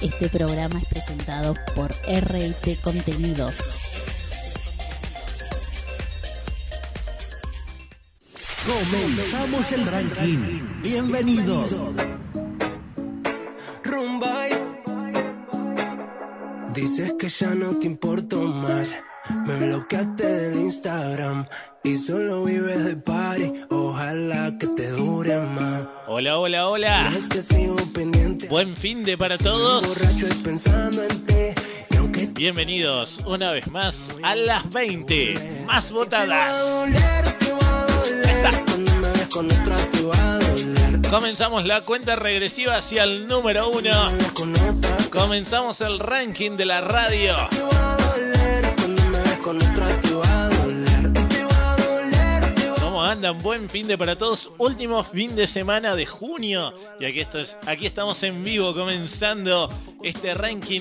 Este programa es presentado por RT Contenidos. Comenzamos el ranking. Bienvenidos. Rumbay. Dices que ya no te importo más. Me bloqueaste del Instagram y solo vives de party. Ojalá que te dure más. Hola, hola, hola. Es que sigo pendiente. Buen fin de para todos. Bienvenidos una vez más a las 20 más votadas. Comenzamos la cuenta regresiva hacia el número uno. Comenzamos el ranking de la radio. Con otra te va a doler. Te va a doler, te va ¿Cómo andan? Buen fin de para todos. Último fin de semana de junio. Y aquí, estás, aquí estamos en vivo comenzando este ranking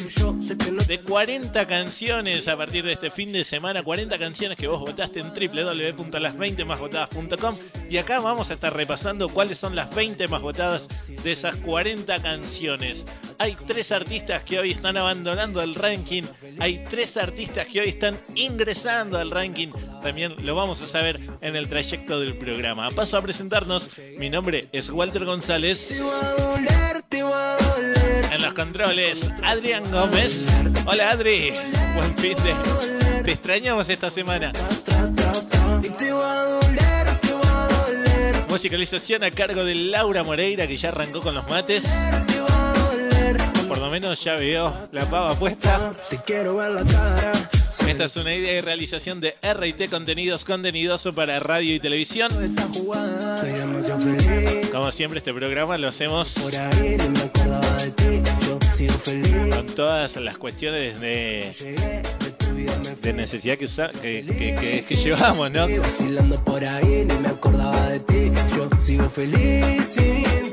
de 40 canciones a partir de este fin de semana. 40 canciones que vos votaste en www.las20másvotadas.com. Y acá vamos a estar repasando cuáles son las 20 más votadas de esas 40 canciones. Hay tres artistas que hoy están abandonando el ranking. Hay tres artistas que hoy están ingresando al ranking. También lo vamos a saber en el trayecto del programa. Paso a presentarnos. Mi nombre es Walter González. En los controles, Adrián Gómez. Hola Adri. Buen fin de. Te extrañamos esta semana. Musicalización a cargo de Laura Moreira, que ya arrancó con los mates. Por lo menos ya veo la pava puesta. Te quiero ver la cara. Esta es una idea y realización de RT Contenidos Contenidoso para radio y televisión. Como siempre, este programa lo hacemos con todas las cuestiones de, de tu vida me fui. de necesidad que, usa- que, que- que- que llevamos, ¿no? Vacilando por ahí, ni me acordaba de ti. Yo sigo feliz sin ti.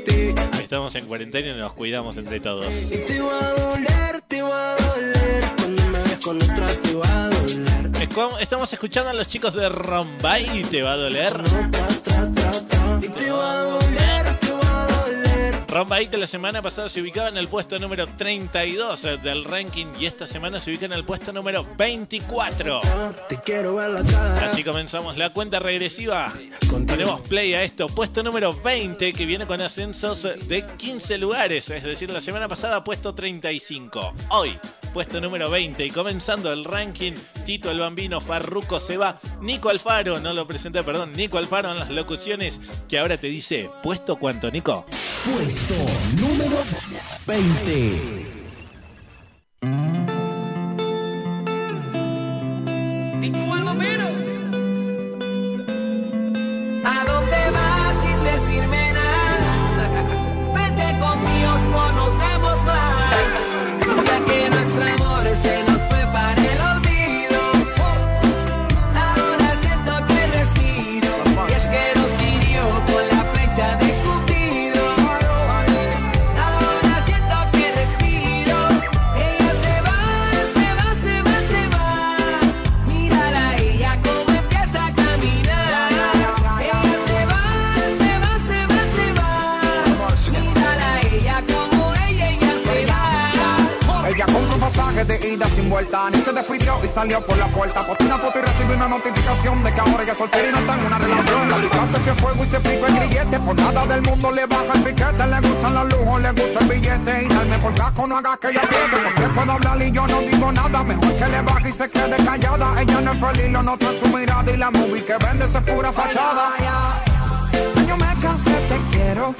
Estamos en cuarentena y nos cuidamos entre todos. Y te va a doler, te va a doler. Cuando me ves con otra, te va a doler. Estamos escuchando a los chicos de Rombay y te va a doler. Y te va a doler, que la semana pasada se ubicaba en el puesto número 32 del ranking y esta semana se ubica en el puesto número 24. Te quiero ver la cara. Así comenzamos la cuenta regresiva. Ponemos play a esto. Puesto número 20 que viene con ascensos de 15 lugares. Es decir, la semana pasada puesto 35. Hoy, puesto número 20. Y comenzando el ranking, Tito el Bambino, Farruco se va. Nico Alfaro, no lo presenté, perdón. Nico Alfaro en las locuciones que ahora te dice, ¿puesto cuánto, Nico? Puesto número 20. ¿A dónde vas sin decirme nada? Vete con Dios, no nos vemos más. Ya que nuestro ni se despidió y salió por la puerta. Postó una foto y recibió una notificación de que ahora ella es soltera y no está en una relación. La rica se fue fuego y se flipa el grillete. Por nada del mundo le baja el piquete. Le gustan los lujos, le gusta el billete. Y darme por casco, no hagas que ella apriete. Porque puedo hablar y yo no digo nada. Mejor que le baje y se quede callada. Ella no es feliz, lo noto en su mirada. Y la movie que vende es pura fachada. Ya Yo me cansé, te quiero.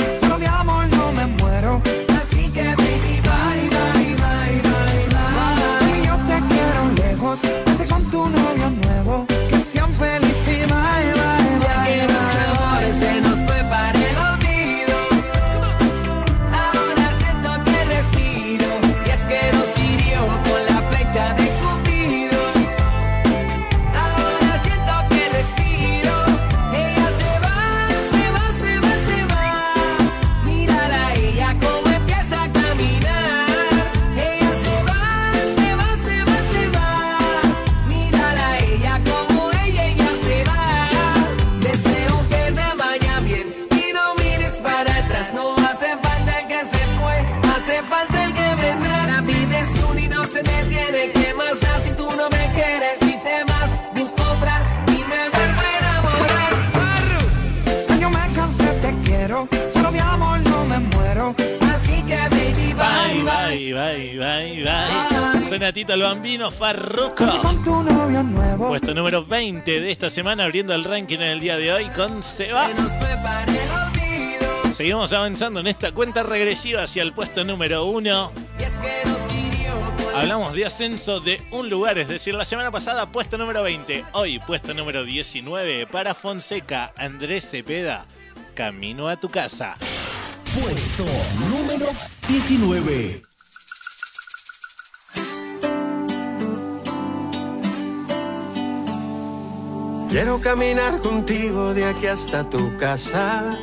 Farruko. Y con tu novio nuevo. Puesto número 20 de esta semana, abriendo el ranking en el día de hoy con Seba. Seguimos avanzando en esta cuenta regresiva hacia el puesto número 1. Y es que nos hirió cuando Hablamos de ascenso de un lugar, es decir, la semana pasada puesto número 20, hoy puesto número 19 para Fonseca, Andrés Cepeda, Camino a tu casa. Puesto número 19. Quiero caminar contigo de aquí hasta tu casa.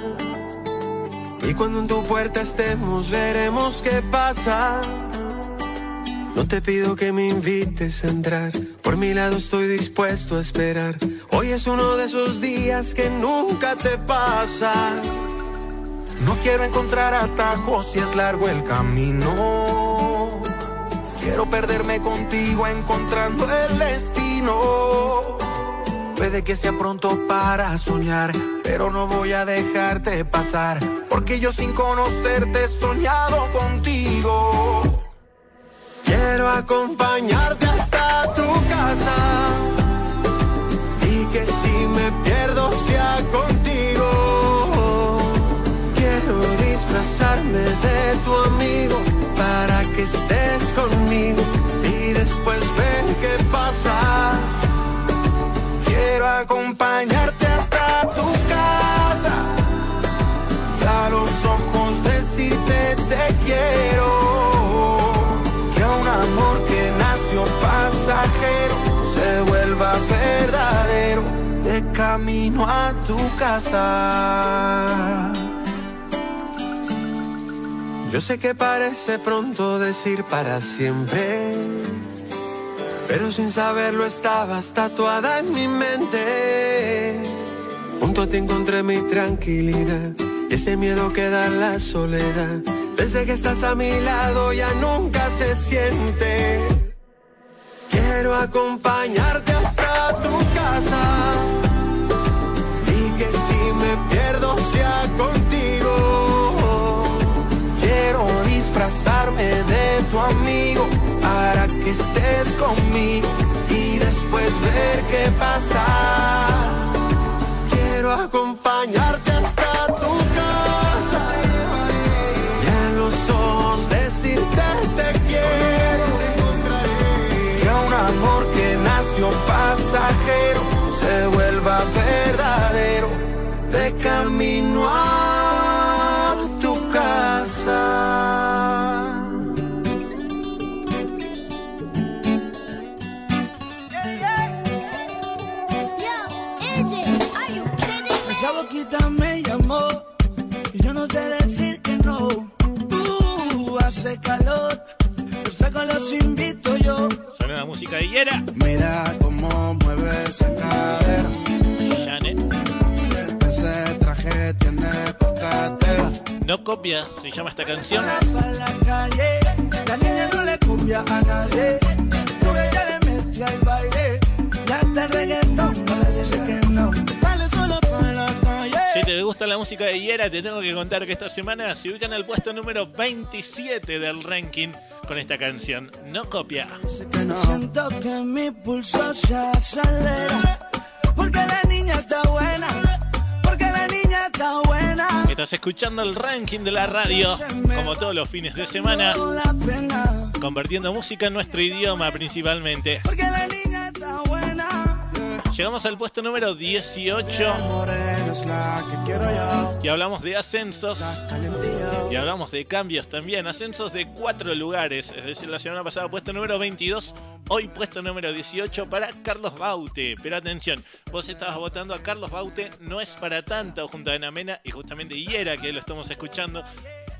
Y cuando en tu puerta estemos, veremos qué pasa. No te pido que me invites a entrar. Por mi lado estoy dispuesto a esperar. Hoy es uno de esos días que nunca te pasa. No quiero encontrar atajos si es largo el camino. Quiero perderme contigo encontrando el destino. Puede que sea pronto para soñar, pero no voy a dejarte pasar, porque yo sin conocerte he soñado contigo. Quiero acompañarte hasta tu casa y que si me pierdo sea contigo. Quiero disfrazarme de tu amigo para que estés conmigo y después ver qué pasa. Quiero acompañarte hasta tu casa. A los ojos decirte te quiero. Que un amor que nació pasajero se vuelva verdadero. De camino a tu casa. Yo sé que parece pronto decir para siempre. Pero sin saberlo estabas tatuada en mi mente. Junto ti encontré mi tranquilidad. Ese miedo que da la soledad. Desde que estás a mi lado ya nunca se siente. Quiero acompañarte hasta tu casa. Y que si me pierdo sea contigo. Quiero disfrazarme de tu amigo que estés conmigo y después ver qué pasa. Quiero acompañarte hasta tu casa y en los ojos decirte te quiero. Que un amor que nació pasajero se vuelva verdadero de camino a música de Hiera, Mira cómo mueve esa cadera. Janet. Ese traje tiene poca tela. No copia, se llama esta canción. La calle, la niña no le cumbia a nadie. Porque ella le mete al baile. Ya está el te gusta la música de Hiera, te tengo que contar que esta semana se ubican al puesto número 27 del ranking con esta canción. No copia. Siento que mi pulso se acelera. Porque la niña está buena. Porque la niña está buena. Estás escuchando el ranking de la radio, como todos los fines de semana, convirtiendo música en nuestro idioma principalmente. Porque la niña está buena. Llegamos al puesto número 18 Morena es la que quiero yo. y hablamos de ascensos y hablamos de cambios también. Ascensos de cuatro lugares, es decir, la semana pasada puesto número 22, hoy puesto número 18 para Carlos Baute. Pero atención, vos estabas votando a Carlos Baute, no es para tanto junto a Enamena y justamente Hiera que lo estamos escuchando.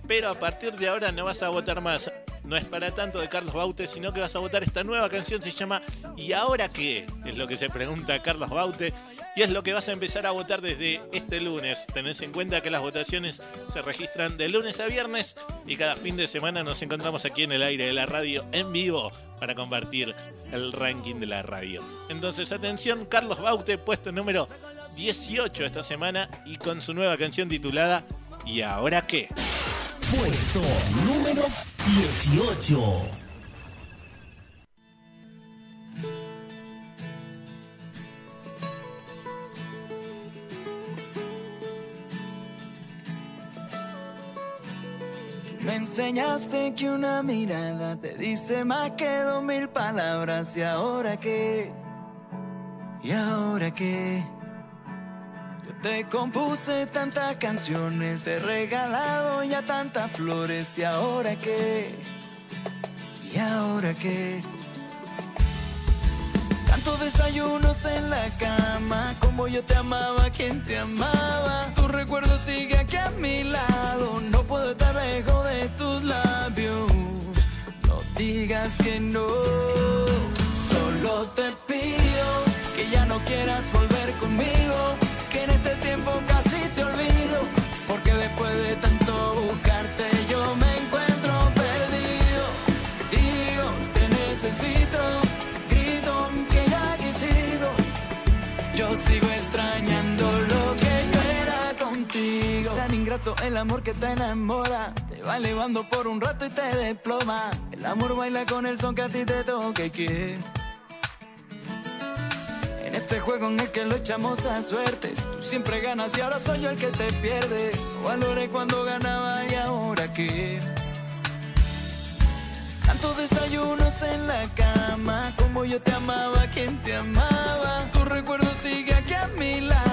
Pero a partir de ahora no vas a votar más. No es para tanto de Carlos Baute, sino que vas a votar esta nueva canción. Se llama ¿Y ahora qué? Es lo que se pregunta Carlos Baute. y es lo que vas a empezar a votar desde este lunes. Tenés en cuenta que las votaciones se registran de lunes a viernes y cada fin de semana nos encontramos aquí en el aire de la radio en vivo para compartir el ranking de la radio. Entonces, atención, Carlos Baute, puesto número 18 esta semana y con su nueva canción titulada ¿Y ahora qué? Puesto número 18. Me enseñaste que una mirada te dice más que dos mil palabras. ¿Y ahora qué? ¿Y ahora qué? Te compuse tantas canciones, te he regalado ya tantas flores. ¿Y ahora qué? ¿Y ahora qué? Tantos desayunos en la cama, como yo te amaba, quien te amaba. Tu recuerdo sigue aquí a mi lado, no puedo estar lejos de tus labios. No digas que no, solo te pido que ya no quieras volver ingrato el amor que te enamora. Te va elevando por un rato y te desploma. El amor baila con el son que a ti te toca y que. En este juego en el que lo echamos a suertes, tú siempre ganas y ahora soy yo el que te pierde. Lo valoré cuando ganaba y ahora qué. Tantos desayunos en la cama, como yo te amaba, quien te amaba. Tu recuerdo sigue aquí a mi lado,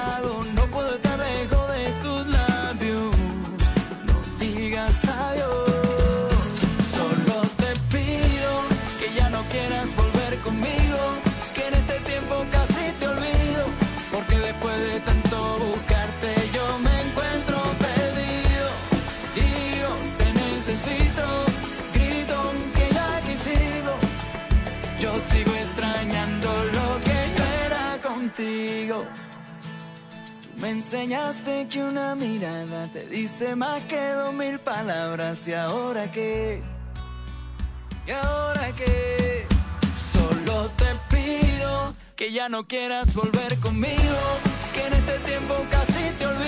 me enseñaste que una mirada te dice más que dos mil palabras. ¿Y ahora qué? ¿Y ahora qué? Solo te pido que ya no quieras volver conmigo, que en este tiempo casi te olvido,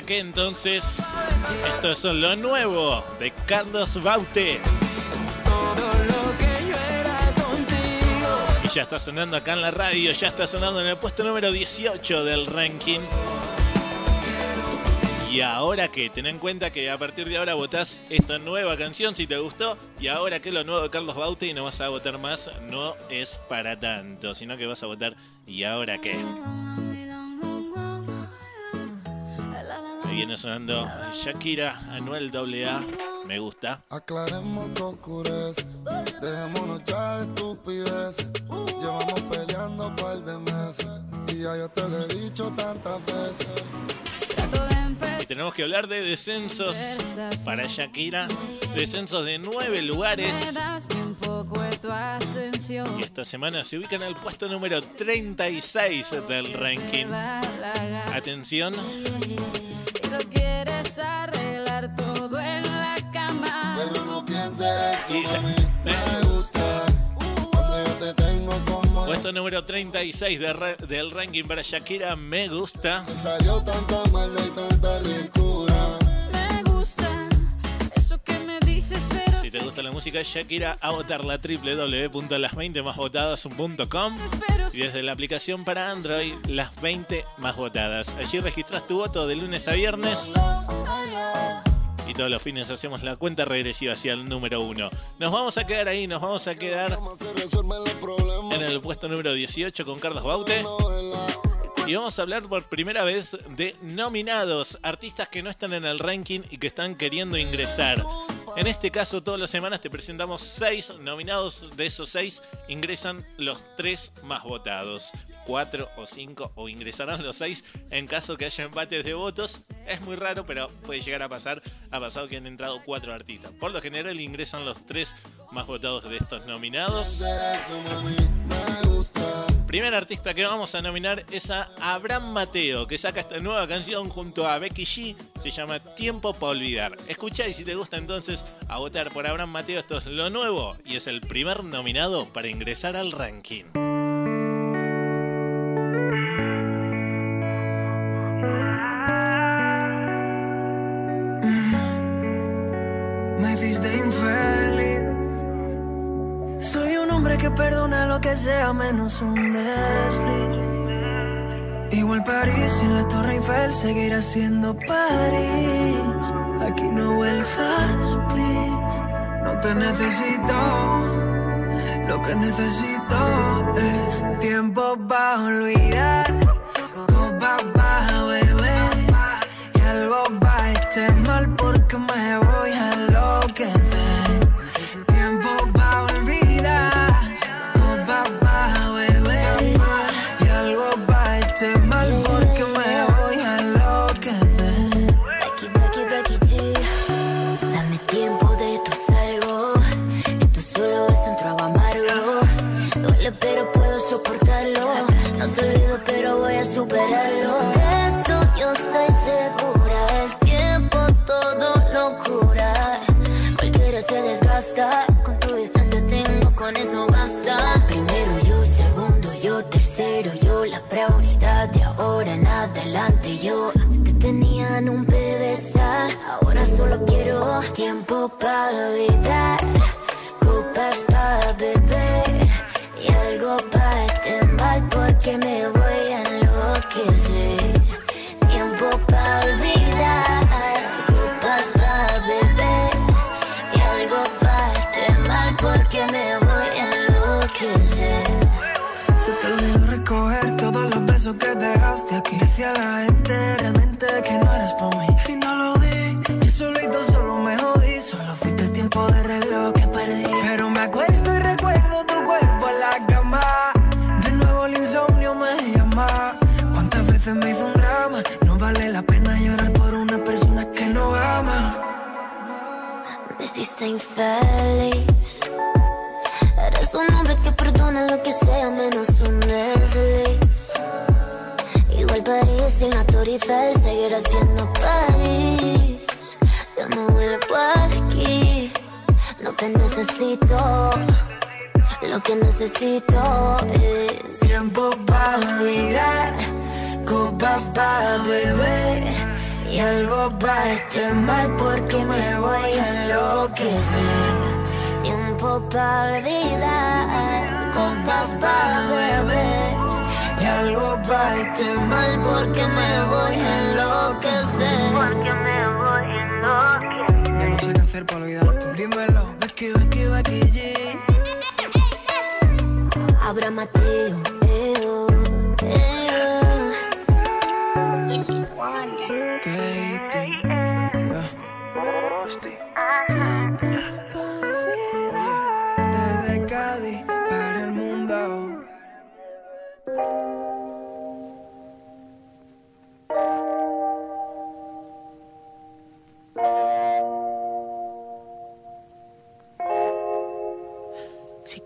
¿Y ahora qué entonces? Esto es lo nuevo de Carlos Baute. Todo lo que yo era contigo. Y ya está sonando acá en la radio, ya está sonando en el puesto número 18 del ranking. Y ahora que, ten en cuenta que a partir de ahora votás esta nueva canción si te gustó. Y ahora que lo nuevo de Carlos Baute y no vas a votar más, no es para tanto, sino que vas a votar. ¿Y ahora qué? Me viene sonando Shakira, Anuel AA. Me gusta. Aclaremos que oscurece, dejémonos ya de estupidez. Llevamos peleando un par de meses y ya yo te lo he dicho tantas veces. Tenemos que hablar de descensos para Shakira. Descensos de nueve lugares. Y esta semana se ubica en el puesto número 36 del ranking. Atención, arreglar todo en la cama. Pero no pienses Y dice, eso, mami, "Me me gusta. Puesto número 36 de del ranking para Shakira. Me gusta. salió tanta y tanta. Me gusta eso que me dices, pero Si te gusta la música de Shakira, a votarla www.las20másvotadas.com espero y desde la aplicación para Android, las 20 más votadas. Allí registras tu voto de lunes a viernes y todos los fines hacemos la cuenta regresiva hacia el número 1. Nos vamos a quedar ahí, nos vamos a quedar en el puesto número 18 con Carlos Baute. Y vamos a hablar por primera vez de nominados, artistas que no están en el ranking y que están queriendo ingresar. En este caso, todas las semanas te presentamos seis nominados. De esos seis ingresan los tres más votados. Cuatro o cinco o ingresarán los seis en caso que haya empates de votos. Es muy raro, pero puede llegar a pasar. Ha pasado que han entrado cuatro artistas. Por lo general ingresan los tres más votados de estos nominados. Primer artista que vamos a nominar es a Abraham Mateo, que saca esta nueva canción junto a Becky G. Se llama Tiempo para Olvidar. Escuchá y si te gusta entonces a votar por Abraham Mateo. Esto es lo nuevo y es el primer nominado para ingresar al ranking. Me diste infeliz. Soy un hombre que perdona lo que sea menos un desliz. Igual París sin la Torre Eiffel seguirá siendo París. Aquí no vuelvas, please. No te necesito. Lo que necesito es tiempo para olvidar. Copas para beber. Y algo va a estar mal porque me voy tiempo para olvidar. Copas para beber. Y algo para este mal porque me voy a enloquecer. Tiempo para olvidar. Copas para beber. Y algo para este mal porque me voy a enloquecer. Se te olvidó recoger todos los besos que dejaste aquí. Decía la gente realmente que no eres para mí. Eres un hombre que perdona lo que sea menos un desliz. Igual París sin la Torre Eiffel seguirá siendo París. Yo no vuelvo aquí. No te necesito. Lo que necesito es Tiempo para olvidar, copas para beber y algo para este mal porque me voy a enloquecer. tiempo para olvidar. Copas para beber y algo para este mal porque me voy a enloquecer. Porque me voy a enloquecer. Ya no sé qué hacer para olvidarte. Dímelo, Becky, Becky, Becky G. Abra Mateo,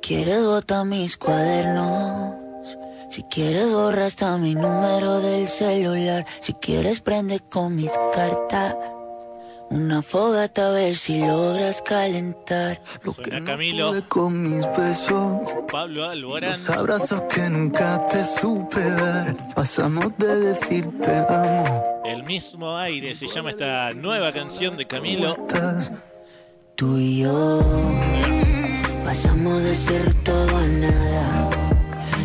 quieres bota mis cuadernos. Si quieres borra hasta mi número del celular. Si quieres prende con mis cartas. Una fogata a ver si logras calentar. Lo Suena no Camilo. pude con mis besos. Pablo Alborán. Los abrazos que nunca te supe dar. Pasamos de decirte amo. El mismo aire se llama esta nueva canción de Camilo. Tú y yo. Pasamos de ser todo a nada.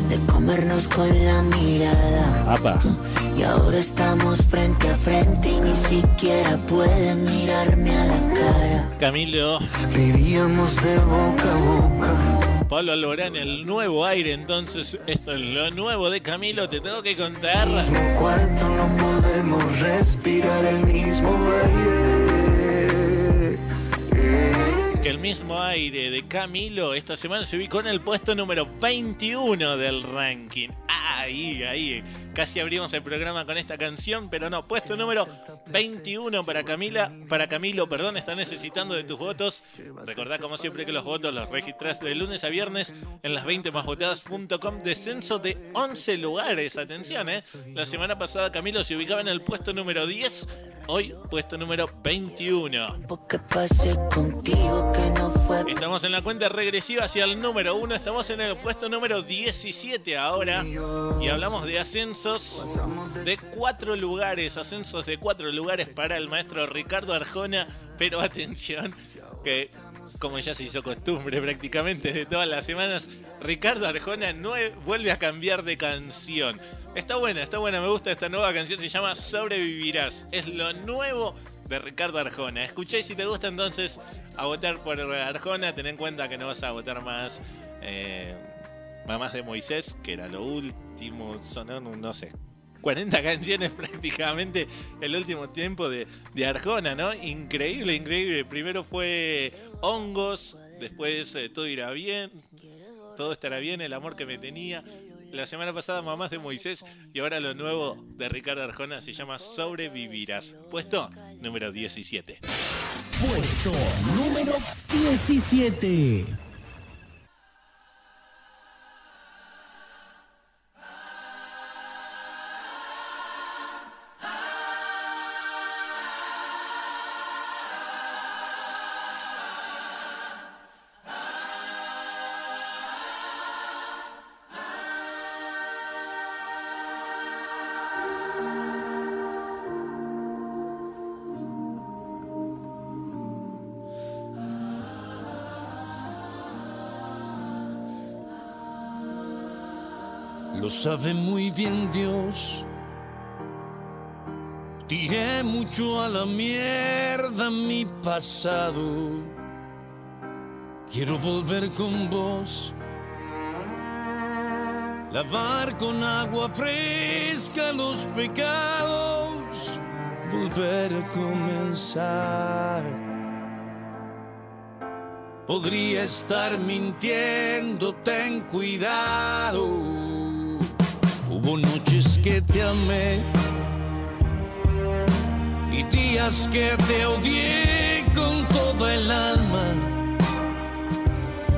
De comernos con la mirada. Apa. Y ahora estamos frente a frente y ni siquiera puedes mirarme a la cara. Camilo, Vivíamos de boca a boca. Pablo Alborán, el nuevo aire. Entonces, esto es lo nuevo de Camilo. Te tengo que contar. Mismo cuarto no podemos respirar el mismo aire. Que el mismo aire de Camilo esta semana se ubicó en el puesto número 21 del ranking. Ahí, ahí. Casi abrimos el programa con esta canción, pero no, puesto número 21 para Camila, para Camilo, perdón, está necesitando de tus votos. Recordá como siempre que los votos los registras de lunes a viernes en las 20másvotadas.com. Descenso de 11 lugares, atención, eh. La semana pasada Camilo se ubicaba en el puesto número 10, hoy puesto número 21. ¿Qué pasé contigo que no fue? Estamos en la cuenta regresiva hacia el número 1, estamos en el puesto número 17 ahora y hablamos de de cuatro lugares, ascensos de cuatro lugares para el maestro Ricardo Arjona, pero atención que como ya se hizo costumbre prácticamente de todas las semanas, Ricardo Arjona no vuelve a cambiar de canción. Está buena, está buena, me gusta esta nueva canción, se llama Sobrevivirás. Es lo nuevo de Ricardo Arjona. Escuché si te gusta entonces a votar por Arjona, ten en cuenta que no vas a votar más eh, Mamás de Moisés, que era lo último, sonó, no sé, 40 canciones prácticamente el último tiempo de, de Arjona, ¿no? Increíble, increíble. Primero fue Hongos, después eh, Todo irá bien, Todo estará bien, El amor que me tenía. La semana pasada Mamás de Moisés y ahora lo nuevo de Ricardo Arjona se llama Sobrevivirás. Puesto número 17. Puesto número 17. Sabe muy bien Dios. Tiré mucho a la mierda mi pasado. Quiero volver con vos. Lavar con agua fresca los pecados. Volver a comenzar. Podría estar mintiendo, ten cuidado. Hubo noches que te amé y días que te odié con todo el alma.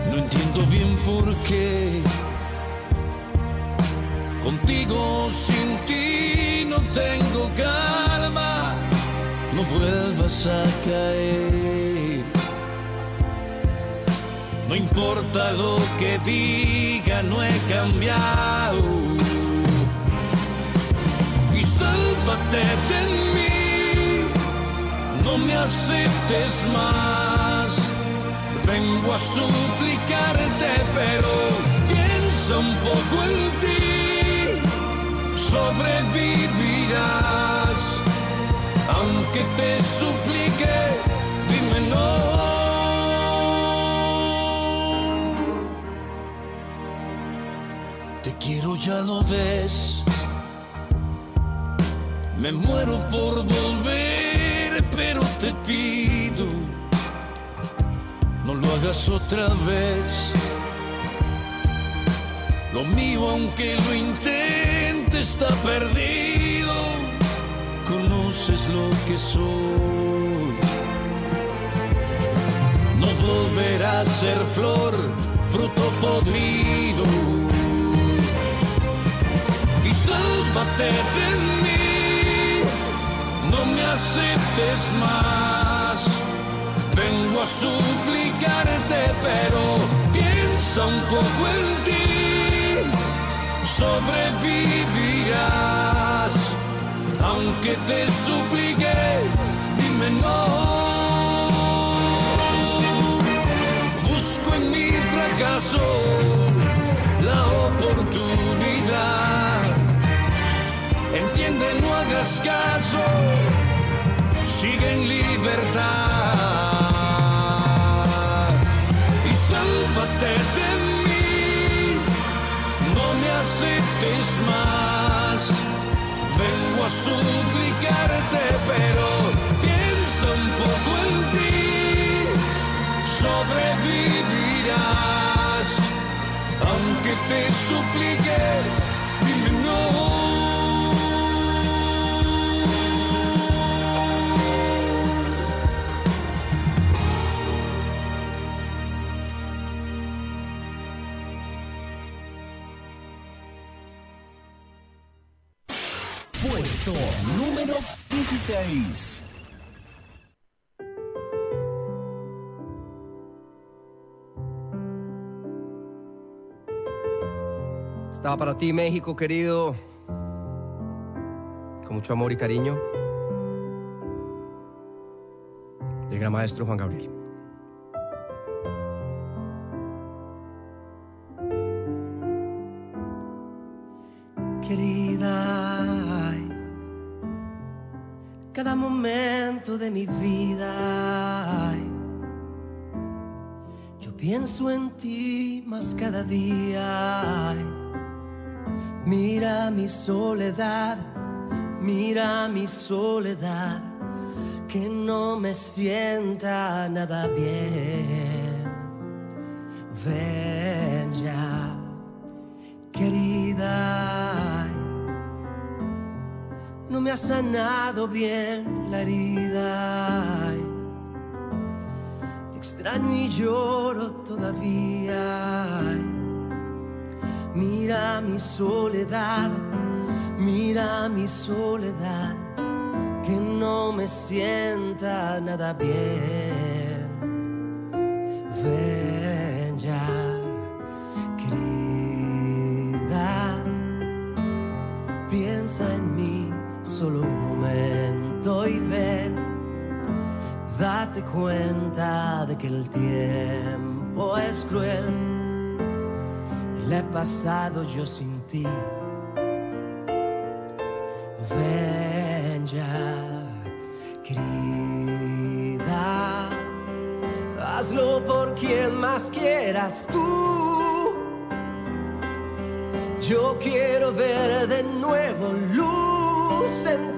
No entiendo bien por qué. Contigo sin ti no tengo calma. No vuelvas a caer. No importa lo que diga, no he cambiado. Sálvate de mí, no me aceptes más. Vengo a suplicarte, pero piensa un poco en ti. Sobrevivirás, aunque te suplique, dime no. Te quiero, ya lo ves. Me muero por volver, pero te pido, no lo hagas otra vez. Lo mío, aunque lo intente, está perdido. Conoces lo que soy. No volverá a ser flor, fruto podrido. Y sálvate de mí, no me aceptes más. Vengo a suplicarte, pero piensa un poco en ti. Sobrevivirás, aunque te suplique, dime no. Busco en mi fracaso Entiende, no hagas caso, sigue en libertad. Y sálvate de mí, no me aceptes más. Vengo a suplicarte, pero piensa un poco en ti. sobrevivirás. Aunque te suplique, 16. Estaba para ti, México, querido. Con mucho amor y cariño. Del gran maestro Juan Gabriel. Soledad, que no me sienta nada bien. Ven ya querida. No me ha sanado bien la herida. Te extraño y lloro todavía. Mira mi soledad, mira mi soledad, que no me sienta nada bien. Ven ya querida, piensa en mí solo un momento y ven, date cuenta de que el tiempo es cruel la he pasado yo sin ti. Más quieras tú. Yo quiero ver de nuevo luz en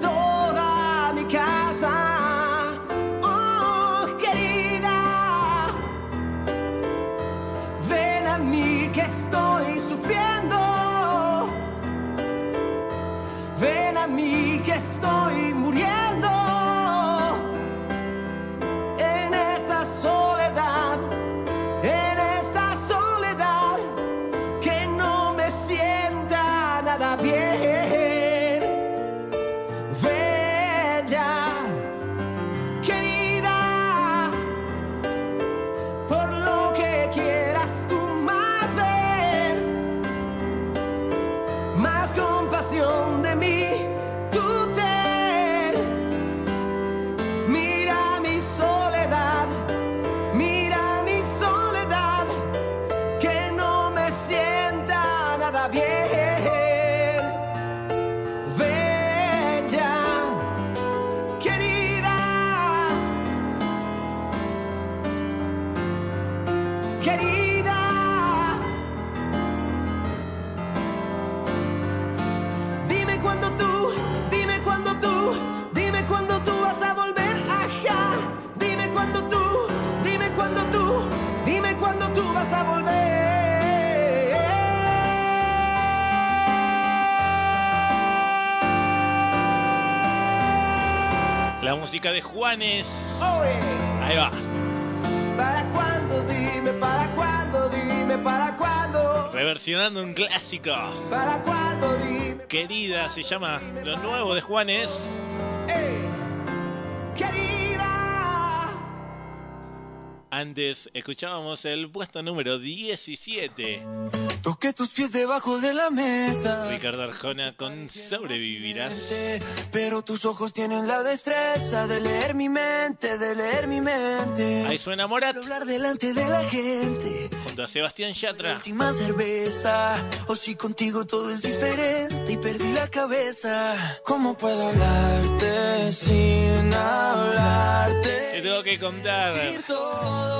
Juanes. Ahí va. ¿Para cuándo? Dime, ¿para cuándo? Dime, ¿para cuándo? Reversionando un clásico. ¿Para cuándo? Dime. Querida se llama Lo nuevo de Juanes. Antes escuchábamos el puesto número 17. Toqué tus pies debajo de la mesa. Ricardo Arjona con Sobrevivirás. Pero tus ojos tienen la destreza de leer mi mente, de leer mi mente. Ahí suena Morat. Hablar delante de la gente. Junto a Sebastián Yatra. Última cerveza. O si contigo todo es diferente y perdí la cabeza. ¿Cómo puedo hablarte sin hablarte? Tengo que contar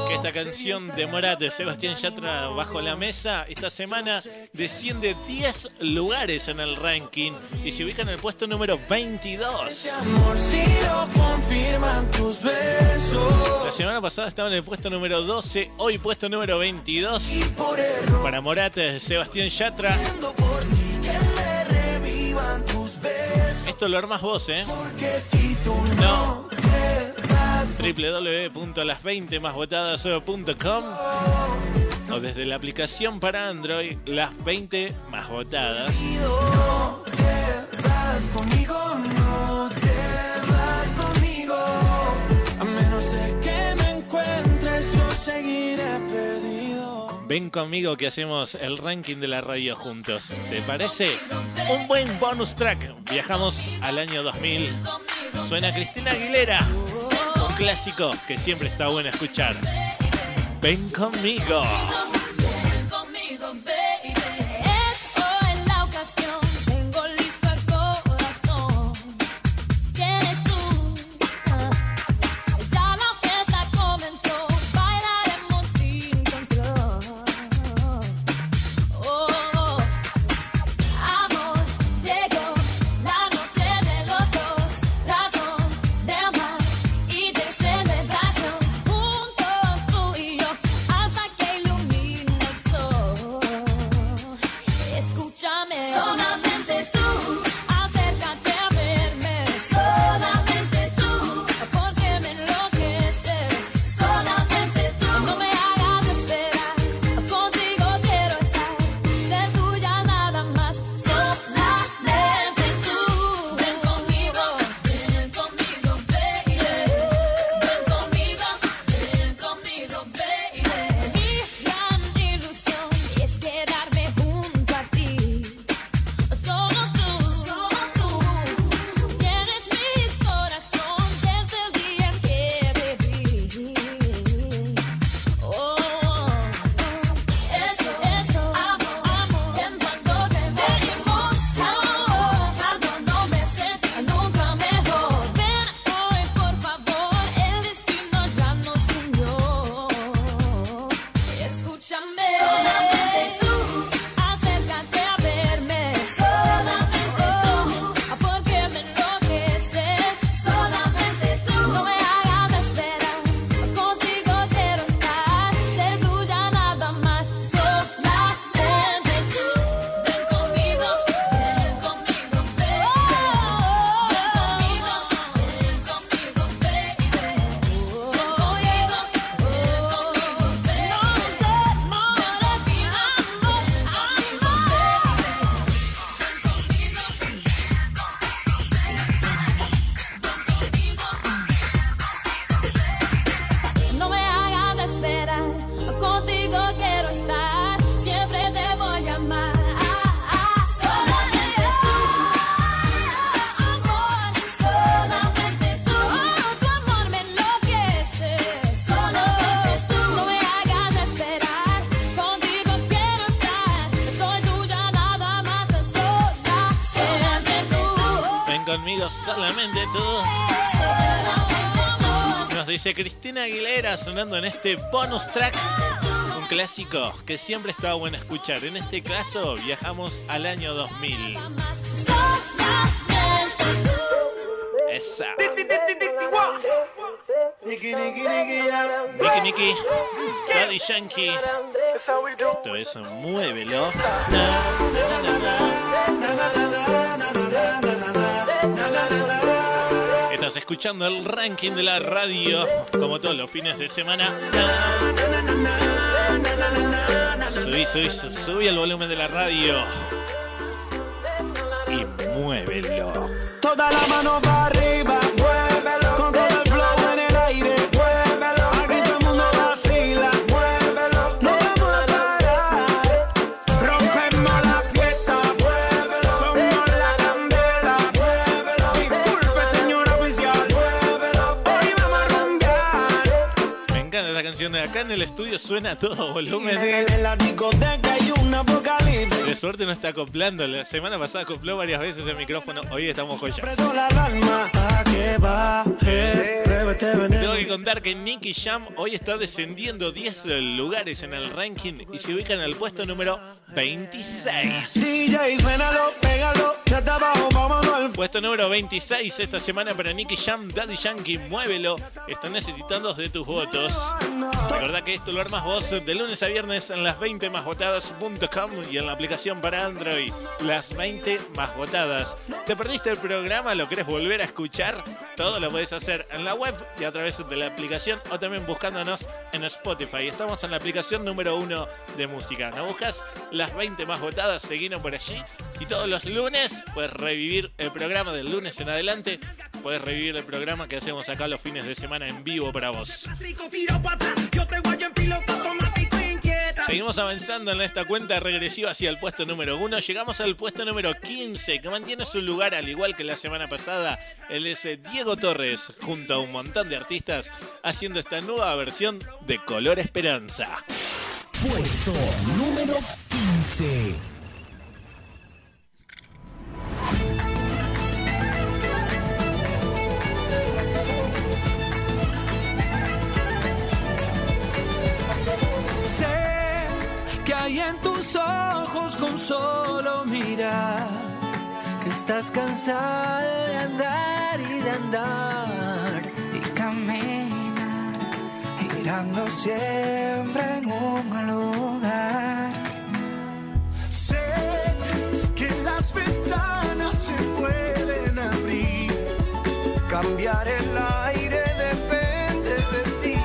que esta canción de Morat de Sebastián Yatra bajo la mesa esta semana desciende 10 lugares en el ranking y se ubica en el puesto número 22. Amor, si lo confirman tus besos. La semana pasada estaba en el puesto número 12, hoy puesto número 22 Por error, para Morat de Sebastián Yatra. Esto lo armas vos, ¿eh? No. No te vas, www.las20másvotadas.com o desde la aplicación para Android Las 20 más votadas. Ven conmigo que hacemos el ranking de la radio juntos. ¿Te parece? Un buen bonus track. Viajamos al año 2000. Suena Cristina Aguilera. Clásico que siempre está bueno escuchar. Ven conmigo, solamente tú. Nos dice Cristina Aguilera sonando en este bonus track. Un clásico que siempre estaba bueno escuchar. En este caso viajamos al año 2000. Esa. Niki, niki, niki, ya. Nicky Nicky. Daddy Yankee. Todo eso, muévelo. Estás escuchando el ranking de la radio, como todos los fines de semana. Subí, subí, subí el volumen de la radio. Y muévelo. Toda la mano para arriba, el estudio suena a todo volumen. De suerte no está acoplando. La semana pasada acopló varias veces el micrófono. Hoy estamos joya. Te veneno. tengo que contar que Nicky Jam hoy está descendiendo 10 lugares en el ranking y se ubica en el puesto número 26. DJ, suénalo, pégalo, ya está abajo, vámonos al Puesto número 26 esta semana para Nicky Jam, Daddy Yankee, muévelo. Están necesitando de tus votos. Recuerda que esto lo armas vos de lunes a viernes en las 20 más votadas.com y en la aplicación para Android. Las 20 más votadas. ¿Te perdiste el programa? ¿Lo querés volver a escuchar? Todo lo podés hacer en la web y a través de la aplicación o también buscándonos en Spotify. Estamos en la aplicación número uno de música. ¿No buscas las 20 más votadas? Seguinos por allí. Y todos los lunes puedes revivir el programa del lunes en adelante. Puedes revivir el programa que hacemos acá los fines de semana en vivo para vos. Seguimos avanzando en esta cuenta regresiva hacia el puesto número uno. Llegamos al puesto número 15, que mantiene su lugar al igual que la semana pasada. Él es eh, Diego Torres, junto a un montón de artistas, haciendo esta nueva versión de Color Esperanza. Puesto número 15. Sé que hay en tus ojos con solo mirar que estás cansada de andar y de andar y caminar girando siempre en un lugar. Ventanas se pueden abrir, cambiar el aire depende de ti.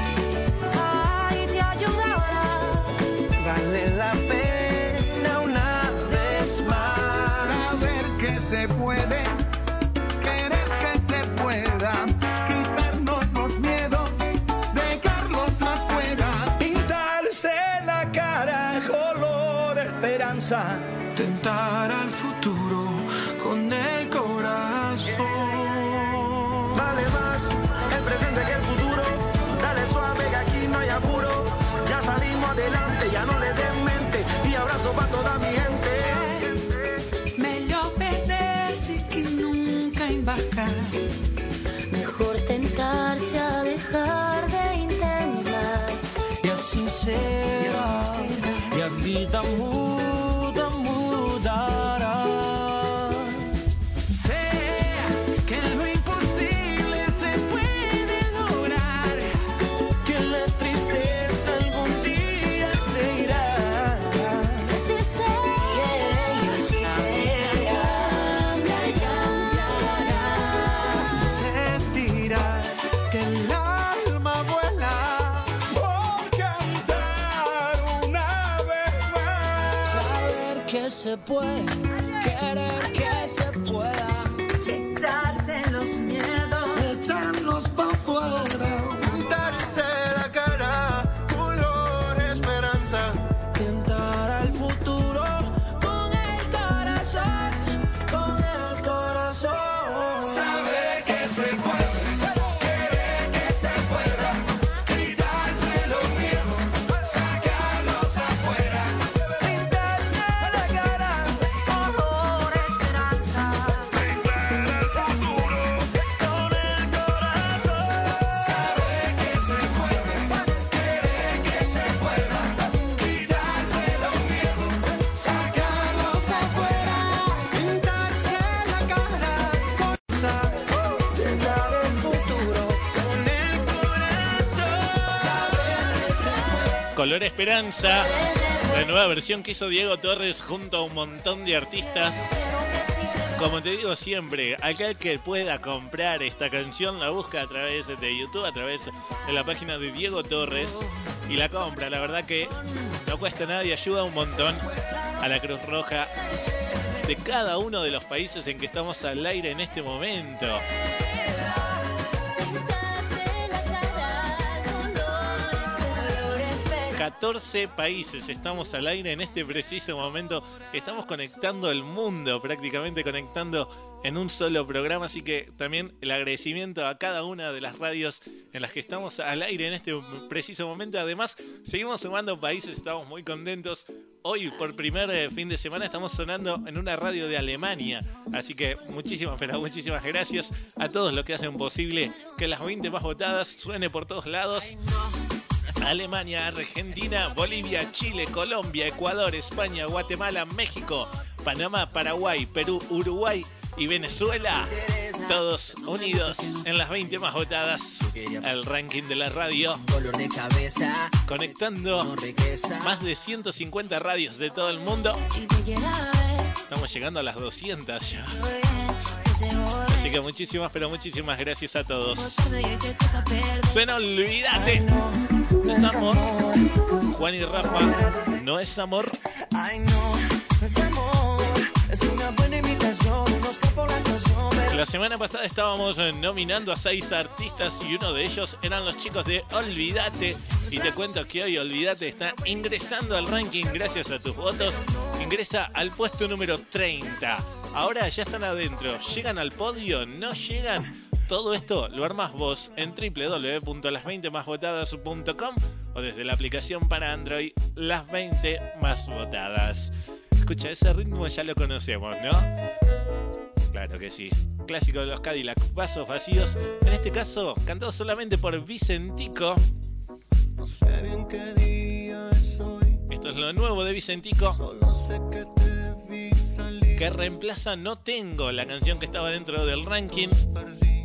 Ay, te ayudará. Vale la pena una vez más saber que se puede, querer que se pueda, quitarnos los miedos, dejarlos afuera, pintarse la cara color esperanza, tentar Mejor tentarse a dejar de intentar. E assim será, e a vida muda, que Color Esperanza, la nueva versión que hizo Diego Torres junto a un montón de artistas. Como te digo siempre, aquel que pueda comprar esta canción la busca a través de YouTube, a través de la página de Diego Torres y la compra. La verdad que no cuesta nada y ayuda un montón a la Cruz Roja de cada uno de los países en que estamos al aire en este momento. 14 países estamos al aire en este preciso momento. Estamos conectando el mundo, prácticamente conectando en un solo programa. Así que también el agradecimiento a cada una de las radios en las que estamos al aire en este preciso momento. Además, seguimos sumando países, estamos muy contentos. hoy por primer eh, fin de semana estamos sonando en una radio de Alemania. Así que muchísimas, pero muchísimas gracias a todos los que hacen posible que las 20 más votadas suene por todos lados. Alemania, Argentina, Bolivia, Chile, Colombia, Ecuador, España, Guatemala, México, Panamá, Paraguay, Perú, Uruguay y Venezuela. Todos unidos en las 20 más votadas. El ranking de la radio. Conectando más de 150 radios de todo el mundo. Estamos llegando a las 200 ya. Así que muchísimas, pero muchísimas gracias a todos. Suena Olvídate. No es amor. Juan y Rafa, no es amor. Ay, no, es amor. Es una buena imitación, unos la pero- La semana pasada estábamos eh, nominando a seis artistas y uno de ellos eran los chicos de Olvídate. Y te cuento que hoy Olvídate está ingresando al ranking gracias a tus votos. Ingresa al puesto número 30. Ahora ya están adentro. ¿Llegan al podio? ¿No llegan? Todo esto lo armas vos en www.las20másvotadas.com o desde la aplicación para Android Las 20 Más Votadas. Escucha, ese ritmo ya lo conocemos, ¿no? Claro que sí. Clásico de los Cadillac, Vasos Vacíos. En este caso, cantado solamente por Vicentico. No sé bien qué día es hoy, Esto es lo nuevo de Vicentico. solo sé que te vi salir. Que reemplaza No Tengo, la canción que estaba dentro del ranking. Perdí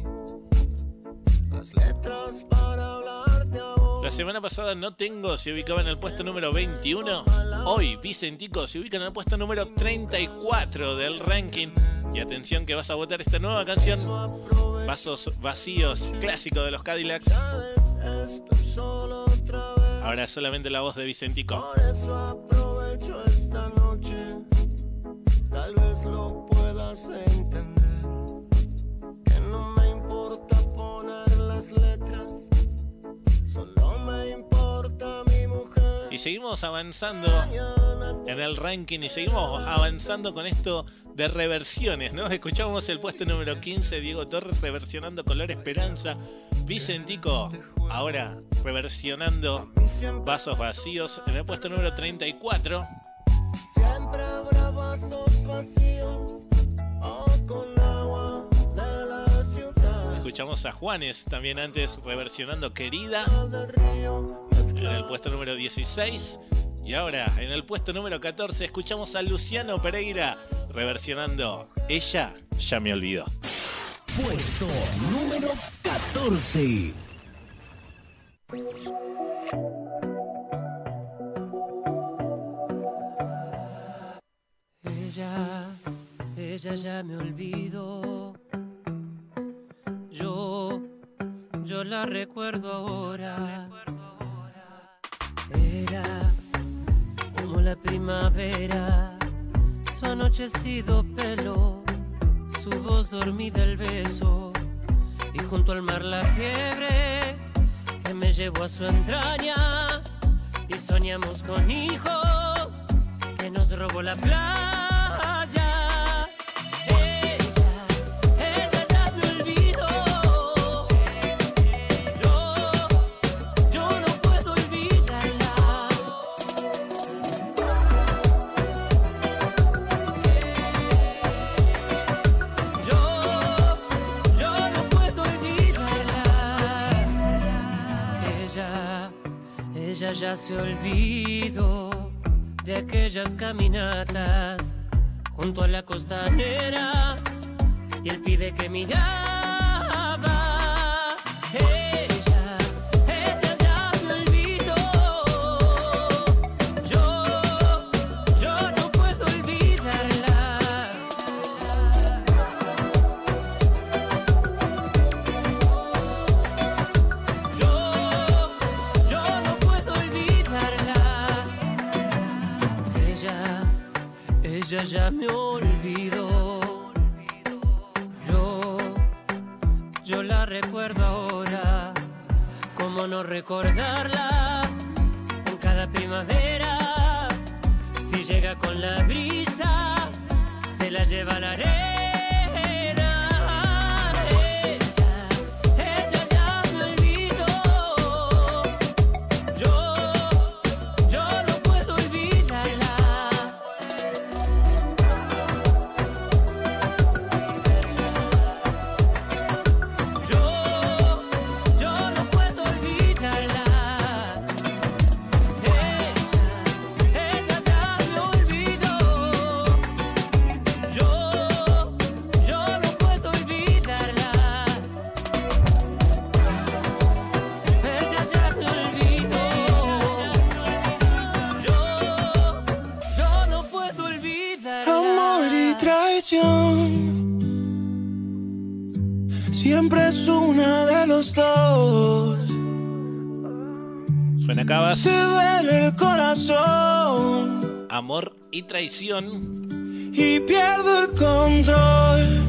las letras para hablarte a vos. La semana pasada No Tengo se ubicaba en el puesto número 21. Hoy Vicentico se ubica en el puesto número 34 del ranking. Y atención que vas a votar esta nueva canción. Vasos Vacíos, clásico de los Cadillacs. Ahora solamente la voz de Vicentico. por eso aprovecho esta noche. Tal vez lo puedas entender. Y seguimos avanzando en el ranking y seguimos avanzando con esto de reversiones, ¿no? Escuchamos el puesto número 15, Diego Torres reversionando Color Esperanza, Vicentico ahora reversionando Vasos Vacíos en el puesto número 34. Siempre habrá vasos vacíos Escuchamos a Juanes también antes reversionando Querida en el puesto número 16. Y ahora, en el puesto número 14, escuchamos a Luciano Pereira reversionando Ella ya me olvidó. Puesto número 14. Ella, ella ya me olvidó. La recuerdo ahora. Era como la primavera, su anochecido pelo, su voz dormida el beso, y junto al mar la fiebre que me llevó a su entraña. Y soñamos con hijos que nos robó la playa. Ya se olvidó de aquellas caminatas junto a la costanera y el pibe que miraba. Y traición. y pierdo el control.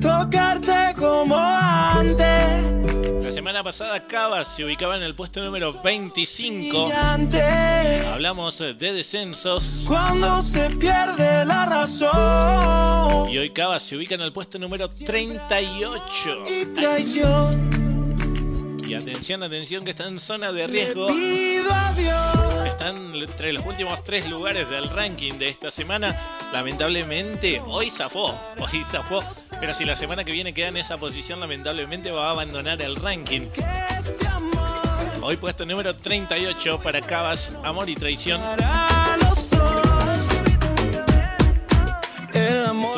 Tocarte como antes. La semana pasada Cabas se ubicaba en el puesto número 25. Antes. Hablamos de descensos. Cuando se pierde la razón. Y hoy Cabas se ubica en el puesto número 38. Y traición. Atención, atención, que está en zona de riesgo. Están entre los últimos tres lugares del ranking de esta semana. Lamentablemente, hoy zafó. Hoy zafó. Pero si la semana que viene queda en esa posición, lamentablemente va a abandonar el ranking. Este Hoy puesto número 38 para Cabas, Amor y Traición.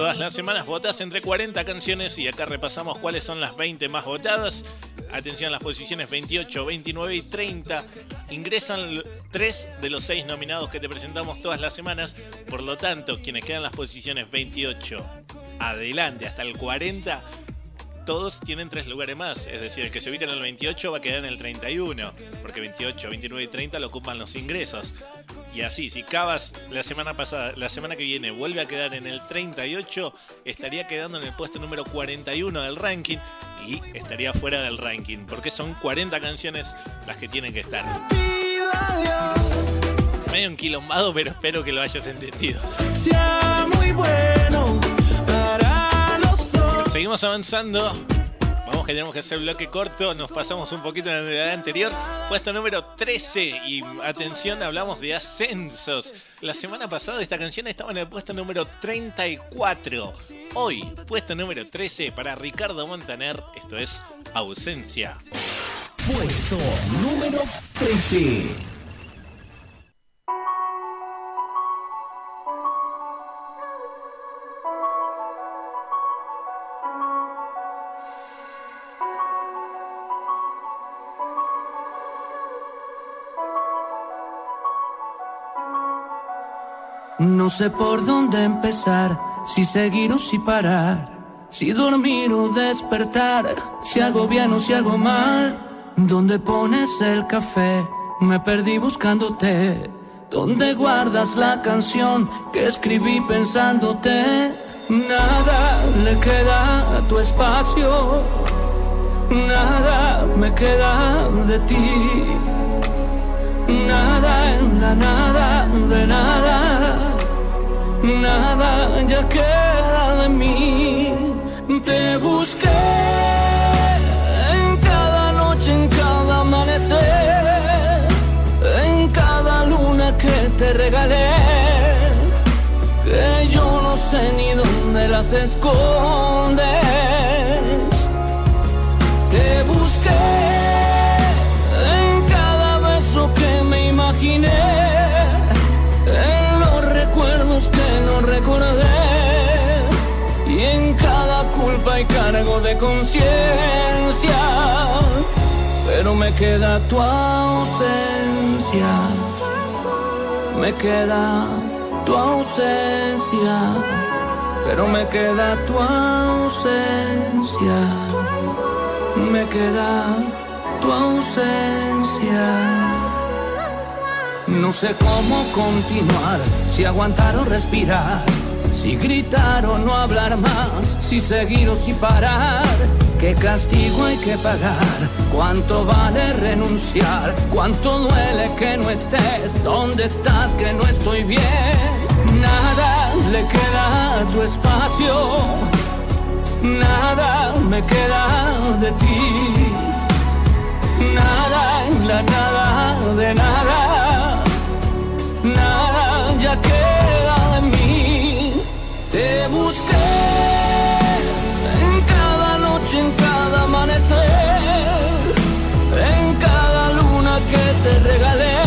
Todas las semanas votas entre 40 canciones y acá repasamos cuáles son las 20 más votadas. Atención, las posiciones 28, 29 y 30 ingresan 3 de los 6 nominados que te presentamos todas las semanas. Por lo tanto, quienes quedan en las posiciones 28 adelante hasta el 40, todos tienen 3 lugares más. Es decir, el que se ubica en el 28 va a quedar en el 31, porque 28, 29 y 30 lo ocupan los ingresos. Y así, si Cabas la semana pasada, la semana que viene vuelve a quedar en el 38, estaría quedando en el puesto número 41 del ranking y estaría fuera del ranking, porque son 40 canciones las que tienen que estar. Medio enquilombado, pero espero que lo hayas entendido. Sea muy bueno. Seguimos avanzando. Vamos que tenemos que hacer bloque corto. Nos pasamos un poquito en la edad anterior. Puesto número 13. Y atención, hablamos de ascensos. La semana pasada esta canción estaba en el puesto número 34. Hoy, puesto número 13 para Ricardo Montaner. Esto es Ausencia. Puesto número 13. No sé por dónde empezar, si seguir o si parar, si dormir o despertar, si hago bien o si hago mal. ¿Dónde pones el café? Me perdí buscándote. ¿Dónde guardas la canción que escribí pensándote? Nada le queda a tu espacio, nada me queda de ti. Nada en la nada de nada, nada ya queda de mí. Te busqué en cada noche, en cada amanecer, en cada luna que te regalé, que yo no sé ni dónde las escondes. Cargo de conciencia. Pero me queda tu ausencia, me queda tu ausencia, pero me queda tu ausencia me queda tu ausencia. No sé cómo continuar, si aguantar o respirar, si gritar o no hablar más, si seguir o si parar. ¿Qué castigo hay que pagar? ¿Cuánto vale renunciar? ¿Cuánto duele que no estés? ¿Dónde estás que no estoy bien? Nada le queda a tu espacio nada me queda de ti. Nada en la nada de nada, nada ya mí. Te busqué en cada noche, en cada amanecer, en cada luna que te regalé,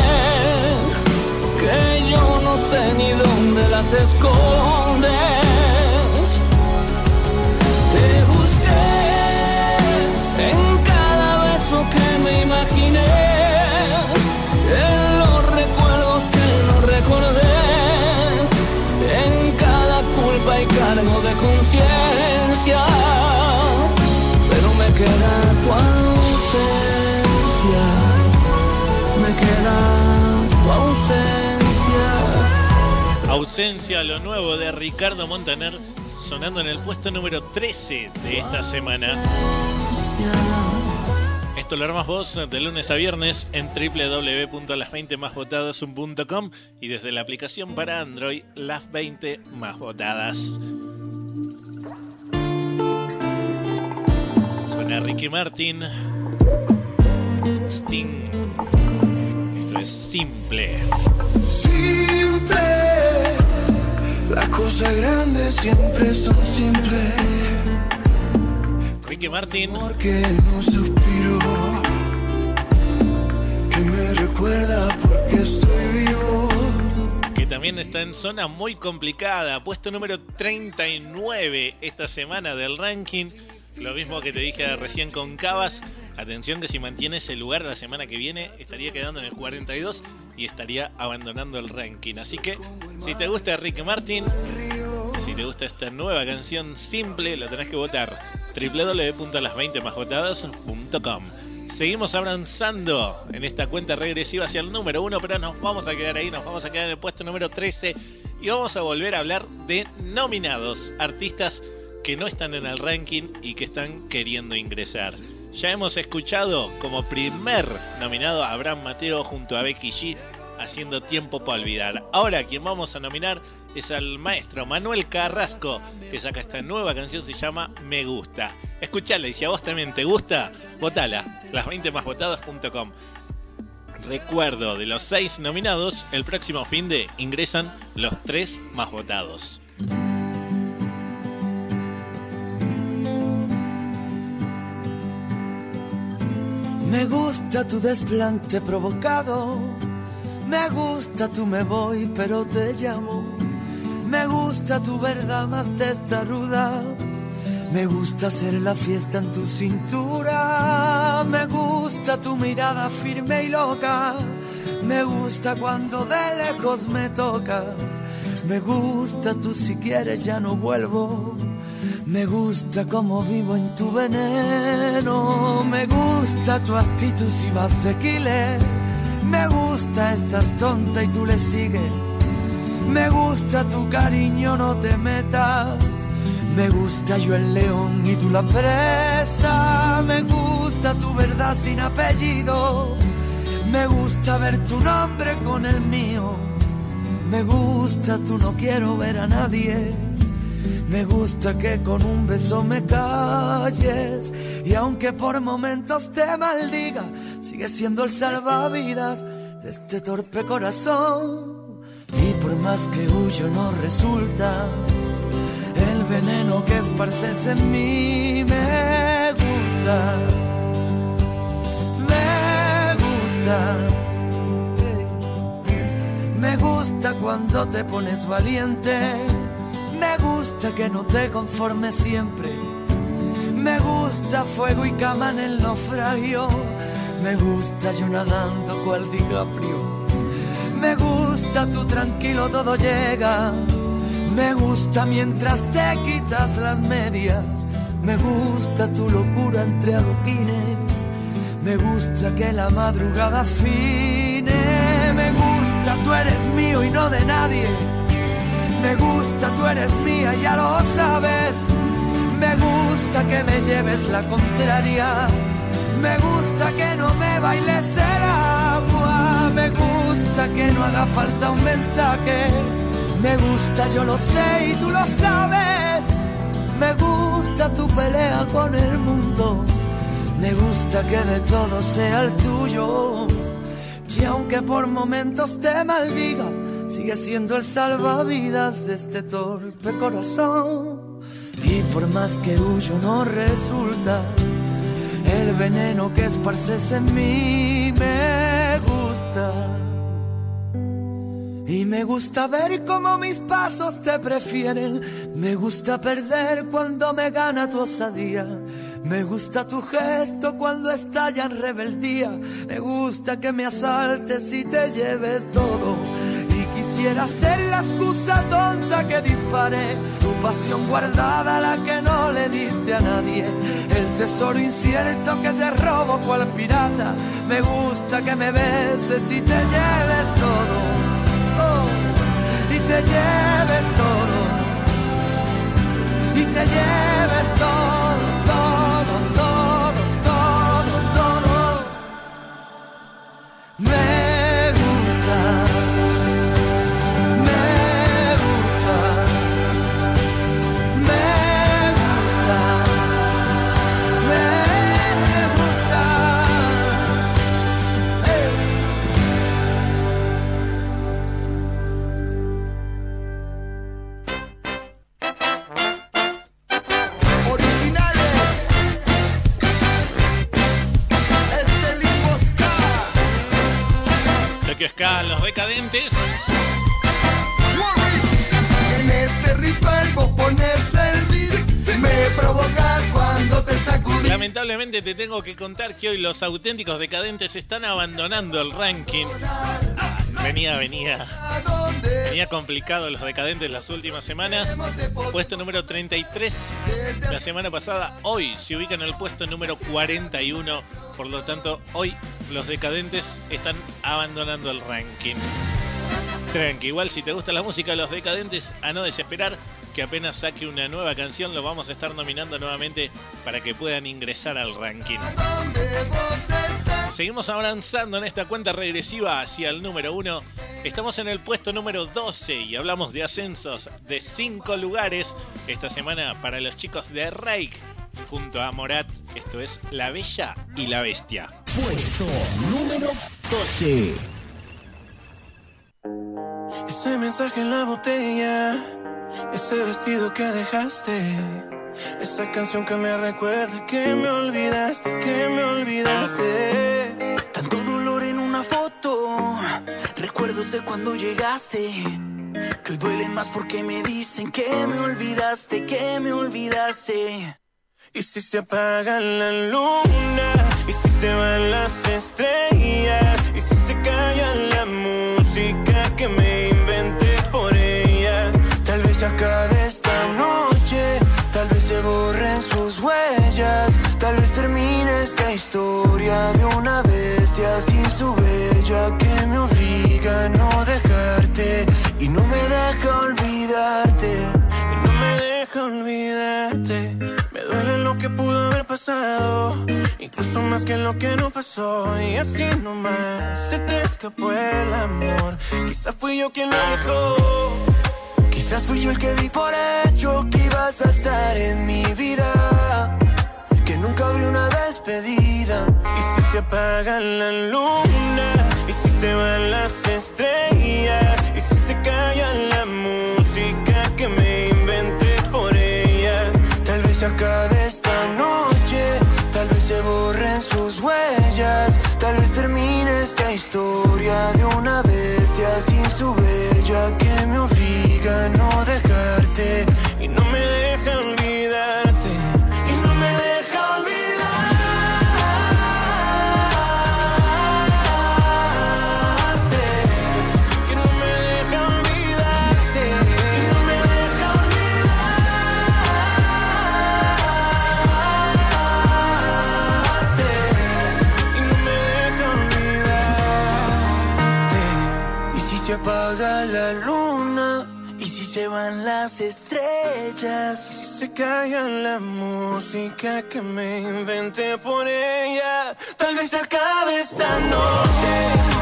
que yo no sé ni dónde las escondes. Ausencia, lo nuevo de Ricardo Montaner, sonando en el puesto número 13 de esta semana. Esto lo armas vos de lunes a viernes en www.las20másvotadas.com y desde la aplicación para Android, las 20 más votadas. Suena Ricky Martin, Sting. Esto es simple. Simple, las cosas grandes siempre son simples. Ricky Martin. Porque no suspiro, que me recuerda porque estoy vivo. que también está en zona muy complicada, puesto número 39 esta semana del ranking. Lo mismo que te dije recién con Cabas. Atención que si mantiene ese lugar la semana que viene estaría quedando en el 42 y estaría abandonando el ranking. Así que si te gusta Ricky Martin, si te gusta esta nueva canción simple, lo tenés que votar www.las20másvotadas.com. Seguimos avanzando en esta cuenta regresiva hacia el número uno, pero nos vamos a quedar ahí, nos vamos a quedar en el puesto número 13 y vamos a volver a hablar de nominados, artistas que no están en el ranking y que están queriendo ingresar. Ya hemos escuchado como primer nominado a Abraham Mateo junto a Becky G haciendo tiempo para olvidar. Ahora quien vamos a nominar es al maestro Manuel Carrasco que saca esta nueva canción, se llama Me Gusta. Escuchala y si a vos también te gusta, votala, las20másvotadas.com. Recuerdo, de los seis nominados, el próximo fin de ingresan los tres más votados. Me gusta tu desplante provocado. Me gusta tu me voy, pero te llamo. Me gusta tu verdad más testaruda. Me gusta hacer la fiesta en tu cintura. Me gusta tu mirada firme y loca. Me gusta cuando de lejos me tocas. Me gusta tú si quieres ya no vuelvo. Me gusta como vivo en tu veneno. Me gusta tu actitud si vas de killer. Me gusta estás tonta y tú le sigues. Me gusta tu cariño, no te metas. Me gusta yo el león y tú la presa. Me gusta tu verdad sin apellidos. Me gusta ver tu nombre con el mío. Me gusta tú no quiero ver a nadie. Me gusta que con un beso me calles y aunque por momentos te maldiga, sigue siendo el salvavidas de este torpe corazón. Y por más que huyo no resulta el veneno que esparces en mí me gusta, me gusta. Me gusta cuando te pones valiente. Me gusta que no te conformes siempre. Me gusta fuego y cama en el naufragio. Me gusta yo nadando cual DiCaprio. Me gusta tú tranquilo todo llega. Me gusta mientras te quitas las medias. Me gusta tu locura entre adoquines. Me gusta que la madrugada afine. Me gusta tú eres mío y no de nadie. Me gusta, tú eres mía, ya lo sabes. Me gusta que me lleves la contraria. Me gusta que no me bailes el agua. Me gusta que no haga falta un mensaje. Me gusta, yo lo sé y tú lo sabes. Me gusta tu pelea con el mundo. Me gusta que de todo sea el tuyo. Y aunque por momentos te maldiga, sigue siendo el salvavidas de este torpe corazón. Y por más que huyo no resulta, el veneno que esparces en mí me gusta. Y me gusta ver cómo mis pasos te prefieren. Me gusta perder cuando me gana tu osadía. Me gusta tu gesto cuando estalla en rebeldía. Me gusta que me asaltes y te lleves todo. Quisiera ser la excusa tonta que disparé, tu pasión guardada la que no le diste a nadie, el tesoro incierto que te robo cual pirata. Me gusta que me beses y te lleves todo, oh, y te lleves todo, y te lleves todo, Tokio Ska, los decadentes. Lamentablemente te tengo que contar que hoy los auténticos decadentes están abandonando el ranking. Venía, venía. Venía complicado los decadentes las últimas semanas. Puesto número 33 la semana pasada. Hoy se ubica en el puesto número 41. Por lo tanto, hoy los decadentes están abandonando el ranking. Tranqui, igual si te gusta la música de los decadentes, a no desesperar que apenas saque una nueva canción, lo vamos a estar nominando nuevamente para que puedan ingresar al ranking. Seguimos avanzando en esta cuenta regresiva hacia el número 1. Estamos en el puesto número 12 y hablamos de ascensos de 5 lugares esta semana para los chicos de Reik junto a Morat. Esto es La Bella y la Bestia. Puesto número 12. Ese mensaje en la botella, ese vestido que dejaste, esa canción que me recuerda que me olvidaste, que me olvidaste. Tanto dolor en una foto, recuerdos de cuando llegaste, que hoy duelen más porque me dicen que me olvidaste, que me olvidaste. Y si se apaga la luna, y si se van las estrellas, y si se calla la de una bestia sin su bella que me obliga a no dejarte y no me deja olvidarte. Y no me deja olvidarte. Me duele lo que pudo haber pasado, incluso más que lo que no pasó. Y así nomás se te escapó el amor. Quizás fui yo quien lo dejó. Quizás fui yo el que di por hecho que ibas a estar en mi vida, nunca habría una despedida. Y si se apaga la luna, y si se van las estrellas, y si se calla la música que me inventé por ella. Tal vez se acabe esta noche, tal vez se borren sus huellas, tal vez termine esta historia de una bestia sin su bella que me obliga a no dejarte estrellas, Si se calla la música que me inventé por ella, tal vez acabe esta noche,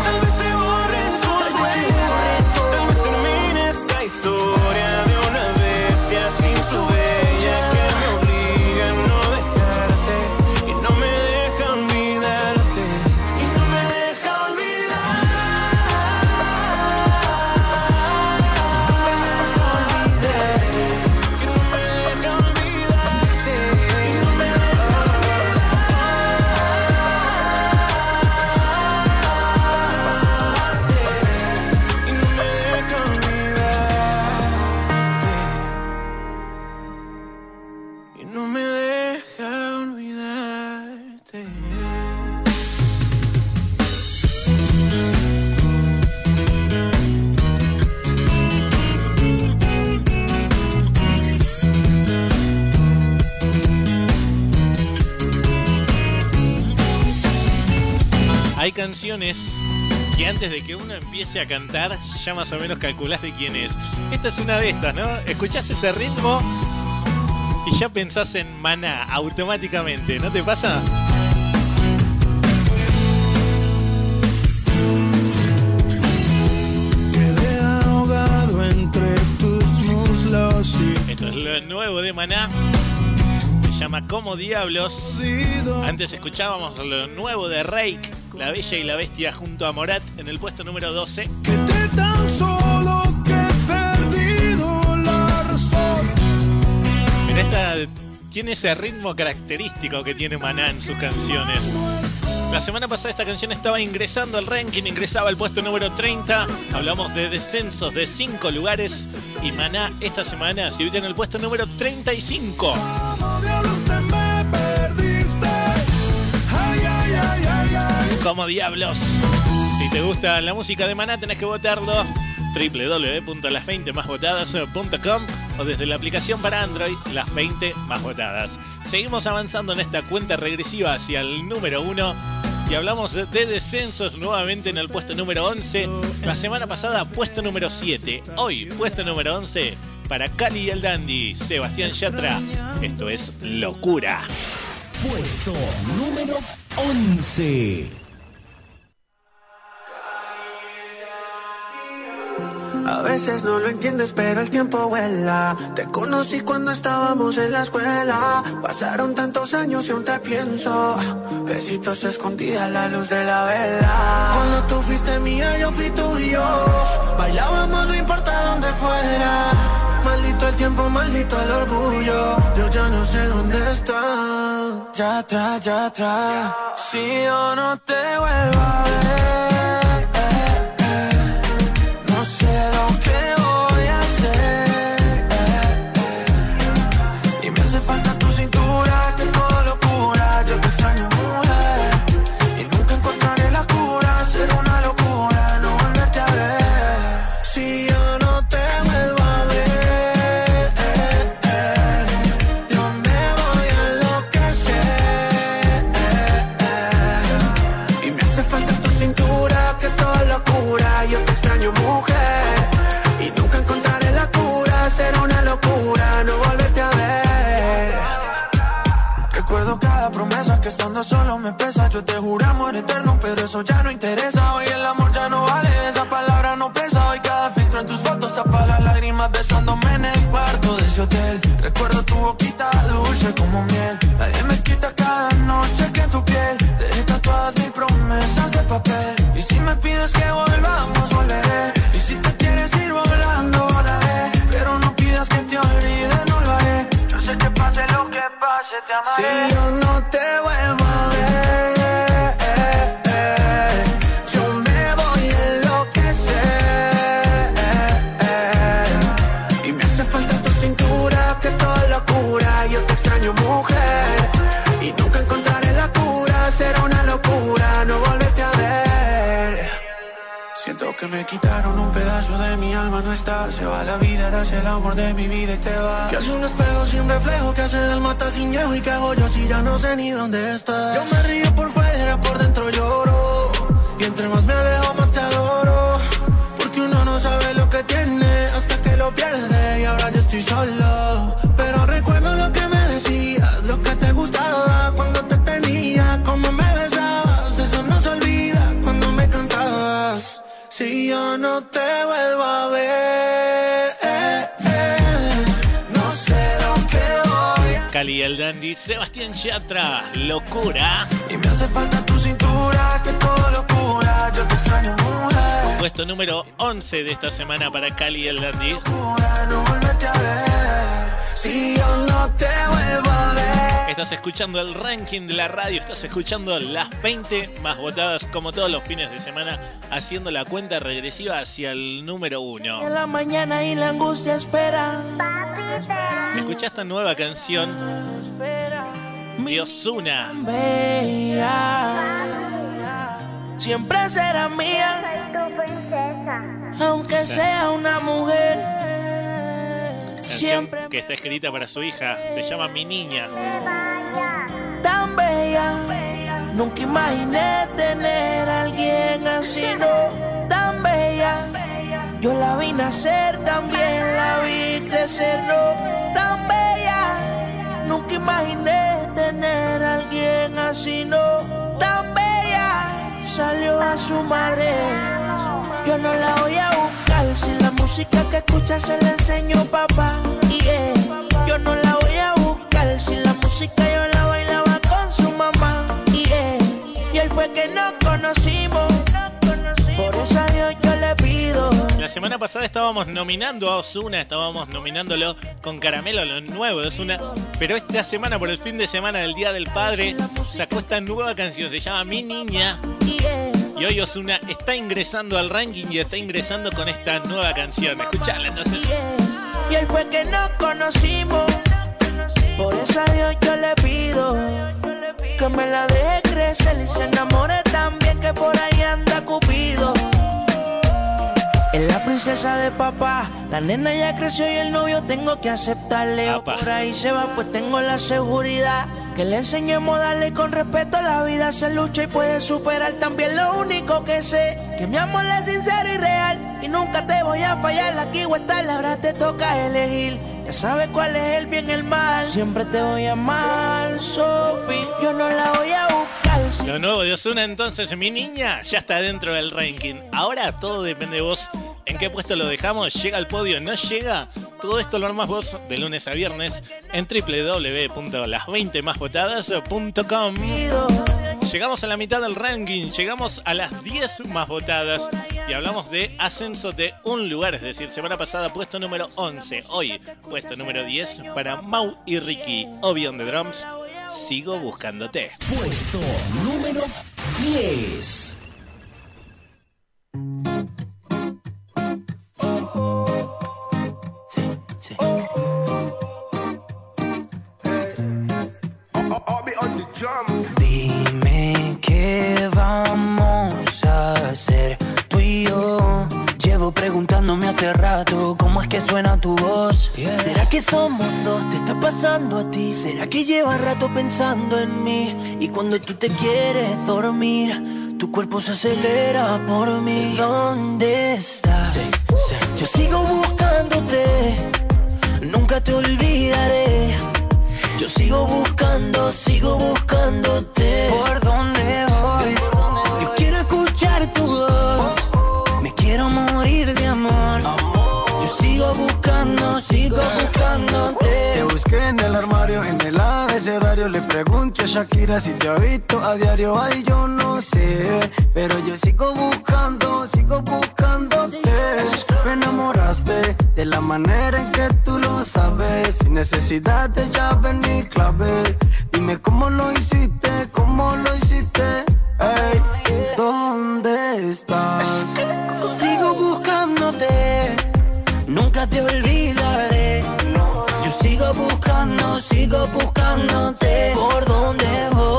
canciones que antes de que uno empiece a cantar, ya más o menos calculás de quién es. Esta es una de estas, ¿no? Escuchás ese ritmo y ya pensás en maná automáticamente, ¿no te pasa? Quedé ahogado entre tus muslos y Esto es lo nuevo de Maná. Se llama Como Diablos. Antes escuchábamos lo nuevo de Rake, La Bella y la Bestia junto a Morat en el puesto número 12. tan solo que he perdido la razón. En esta tiene ese ritmo característico que tiene Maná en sus canciones. La semana pasada esta canción estaba ingresando al ranking, ingresaba al puesto número 30. Hablamos de descensos de 5 lugares y Maná esta semana se ubica en el puesto número 35. Como diablos. Si te gusta la música de Maná tenés que votarlo www.las20másvotadas.com o desde la aplicación para Android Las 20 Más Votadas. Seguimos avanzando en esta cuenta regresiva hacia el número 1 y hablamos de descensos nuevamente en el puesto número 11. La semana pasada puesto número 7. Hoy puesto número 11 para Cali y el Dandy, Sebastián Yatra. Esto es locura. Puesto número 11. A veces no lo entiendes, pero el tiempo vuela. Te conocí cuando estábamos en la escuela. Pasaron tantos años y aún te pienso. Besitos escondidas a la luz de la vela. Cuando tú fuiste mía, yo fui tuyo. Bailábamos, no importa dónde fuera. Maldito el tiempo, maldito el orgullo. Yo ya no sé dónde está. Ya atrás, ya atrás. Si yo no te vuelvo a ver. Solo me pesa. Yo te juro amor eterno, pero eso ya no interesa. Hoy el amor ya no vale, esa palabra no pesa. Hoy cada filtro en tus fotos tapa las lágrimas besándome en el cuarto de ese hotel. Recuerdo tu boquita dulce como miel. Nadie me quita cada noche que tu piel deje tatuadas mis promesas de papel. Y si me pides que volvamos, volveré. Y si te quieres ir volando, volaré. Pero no pidas que te olvide, no lo haré. Yo sé que pase lo que pase, te amaré. Si yo no te vuelvo de mi vida y te va. Que hace un espejo sin reflejo, que hace del mata sin viejo. ¿Y qué hago yo si ya no sé ni dónde estás? Yo me río por fuera, por dentro lloro. Y el Dandy, Sebastián Yatra, locura. Y me hace falta tu cintura, que todo locura. Yo te extraño, mujer. Puesto número 11 de esta semana para Cali y el Dandy. No volverte a ver. Si yo no te vuelvo a ver. Estás escuchando el ranking de la radio, estás escuchando las 20 más votadas como todos los fines de semana, haciendo la cuenta regresiva hacia el número 1. En la mañana y la angustia espera. Escucha esta nueva canción de. Bella. Siempre será mía. Aunque sea una mujer. Canción Siempre que está escrita para su hija, se llama Mi Niña. tan bella. Nunca imaginé tener a alguien así, no tan bella. Yo la vi nacer, también la vi crecer, no tan bella. Nunca imaginé tener a alguien así, no tan bella. Salió a su madre, yo no la voy a buscar. Si la música que escucha se la enseñó papá, y yo no la voy a buscar. Si la música yo la bailaba con su mamá, y y él fue que nos semana pasada estábamos nominando a Osuna, estábamos nominándolo con Caramelo, lo nuevo de Osuna. Pero esta semana, por el fin de semana del Día del Padre, sacó esta nueva canción, se llama Mi Niña. Y hoy Osuna está ingresando al ranking y está ingresando con esta nueva canción. Escuchala entonces. Y él fue que nos conocimos. Por eso a Dios yo le pido que me la deje y se enamore también que por ahí anda Cupido. Es la princesa de papá, la nena ya creció y el novio tengo que aceptarle. O por ahí se va, pues tengo la seguridad. Que le enseñemos a darle con respeto la vida, se lucha y puede superar también lo único que sé. Que mi amor es sincero y real y nunca te voy a fallar. Aquí o estar, ahora te toca elegir. Ya sabes cuál es el bien y el mal. Siempre te voy a amar, Sophie. Yo no la voy a buscar. Lo nuevo de Osuna entonces, mi niña, ya está dentro del ranking. Ahora todo depende de vos. ¿En qué puesto lo dejamos? ¿Llega al podio? ¿No llega? Todo esto lo armas vos de lunes a viernes en www.las20másvotadas.com. Llegamos a la mitad del ranking, llegamos a las 10 más votadas y hablamos de ascenso de un lugar, es decir, semana pasada puesto número 11, hoy puesto número 10 para Mau y Ricky, Obion de Drums, sigo buscándote. Puesto número 10. Dime qué vamos a hacer tú y yo. Llevo preguntándome hace rato cómo es que suena tu voz. ¿Será que somos dos? ¿Te está pasando a ti? ¿Será que llevas rato pensando en mí? Y cuando tú te quieres dormir, tu cuerpo se acelera por mí. ¿Dónde estás? Yo sigo buscándote, nunca te olvidaré. Yo sigo buscando, sigo buscándote. ¿Por dónde voy? Yo quiero escuchar tu voz. Me quiero morir de amor. Yo sigo buscando, sigo buscándote. Te busqué en el armario, en el abecedario. Le pregunto a Shakira si te ha visto a diario. Ay, yo no sé. Pero yo sigo buscando, sigo buscándote. Me enamoraste de la manera en que tú lo sabes. Sin necesidad de llave ni clave. Dime cómo lo hiciste, cómo lo hiciste. Ey, ¿dónde estás? Sigo buscándote, nunca te olvidaré. Yo sigo buscando, sigo buscándote. ¿Por dónde voy?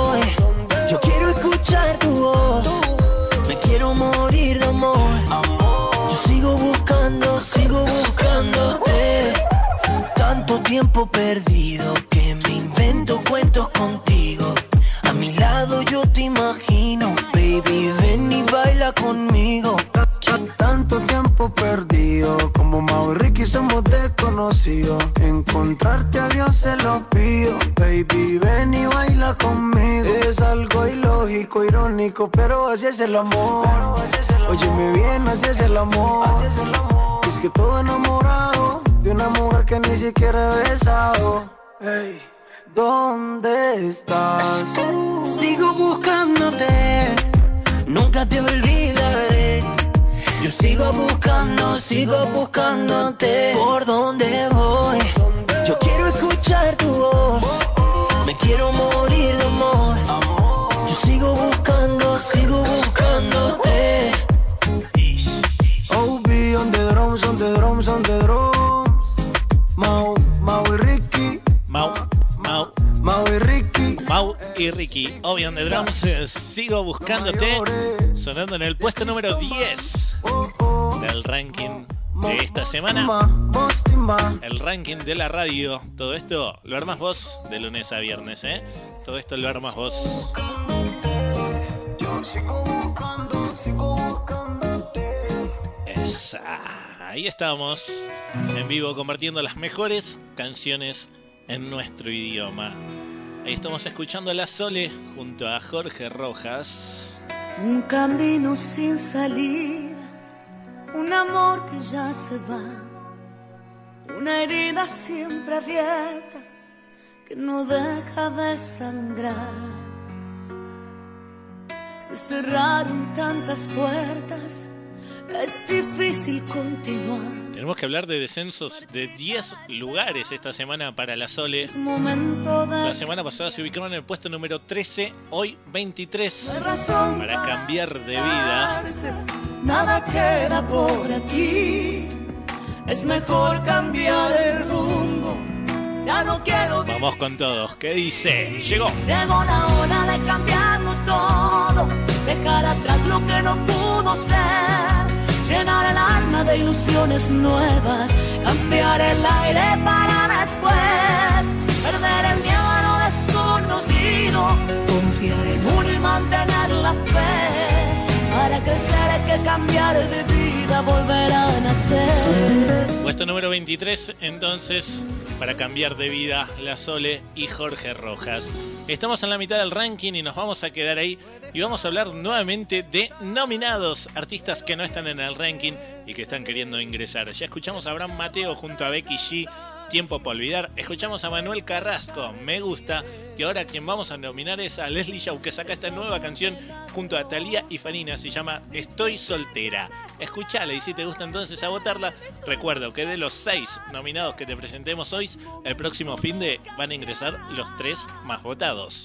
Tiempo perdido que me invento cuentos contigo. A mi lado yo te imagino, baby, ven y baila conmigo. Tanto tiempo perdido, como Mau Ricky somos desconocidos. Encontrarte a Dios se lo pido, baby, ven y baila conmigo. Es algo ilógico, irónico, pero así es el amor. Óyeme bien, así es el amor. Es que todo enamorado de una mujer que ni siquiera he besado. Ey, ¿dónde estás? Sigo buscándote, nunca te olvidaré. Yo sigo buscando, sigo buscándote. ¿Por dónde voy? Yo quiero escuchar tu voz. Me quiero morir de amor. Yo sigo buscando, sigo buscándote. Y Ricky, Obion de Drums, eh, sigo buscándote, sonando en el puesto número 10 del ranking de esta semana. El ranking de la radio. Todo esto lo armas vos de lunes a viernes, ¿eh? Todo esto lo armas vos. Ahí estamos, en vivo, compartiendo las mejores canciones en nuestro idioma. Ahí estamos escuchando a La Sole junto a Jorge Rojas. Un camino sin salida, un amor que ya se va, una herida siempre abierta que no deja de sangrar. Se cerraron tantas puertas, es difícil continuar. Tenemos que hablar de descensos de 10 lugares esta semana para La Sole. La semana pasada se ubicaron en el puesto número 13, hoy 23. No hay razón Para cambiar de vida. Nada queda por aquí. Es mejor cambiar el rumbo. Ya no quiero. Vamos con todos. ¿Qué dice? Llegó. Llegó la hora de cambiarlo todo. Dejar atrás lo que no pudo ser. Llenar el alma de ilusiones nuevas. Cambiar el aire para después. Perder el miedo a lo desconocido. Confiar en uno y mantener la fe. Crecer hay que cambiar de vida, volver a nacer. Puesto número 23, entonces, para cambiar de vida, La Sole y Jorge Rojas. Estamos en la mitad del ranking y nos vamos a quedar ahí y vamos a hablar nuevamente de nominados, artistas que no están en el ranking y que están queriendo ingresar. Ya escuchamos a Abraham Mateo junto a Becky G. Tiempo para olvidar. Escuchamos a Manuel Carrasco, me gusta. Y ahora quien vamos a nominar es a Leslie Shaw, que saca esta nueva canción junto a Thalía y Fanina. Se llama Estoy soltera. Escuchala y si te gusta entonces a votarla. Recuerdo que de los seis nominados que te presentemos hoy, el próximo fin de van a ingresar los tres más votados.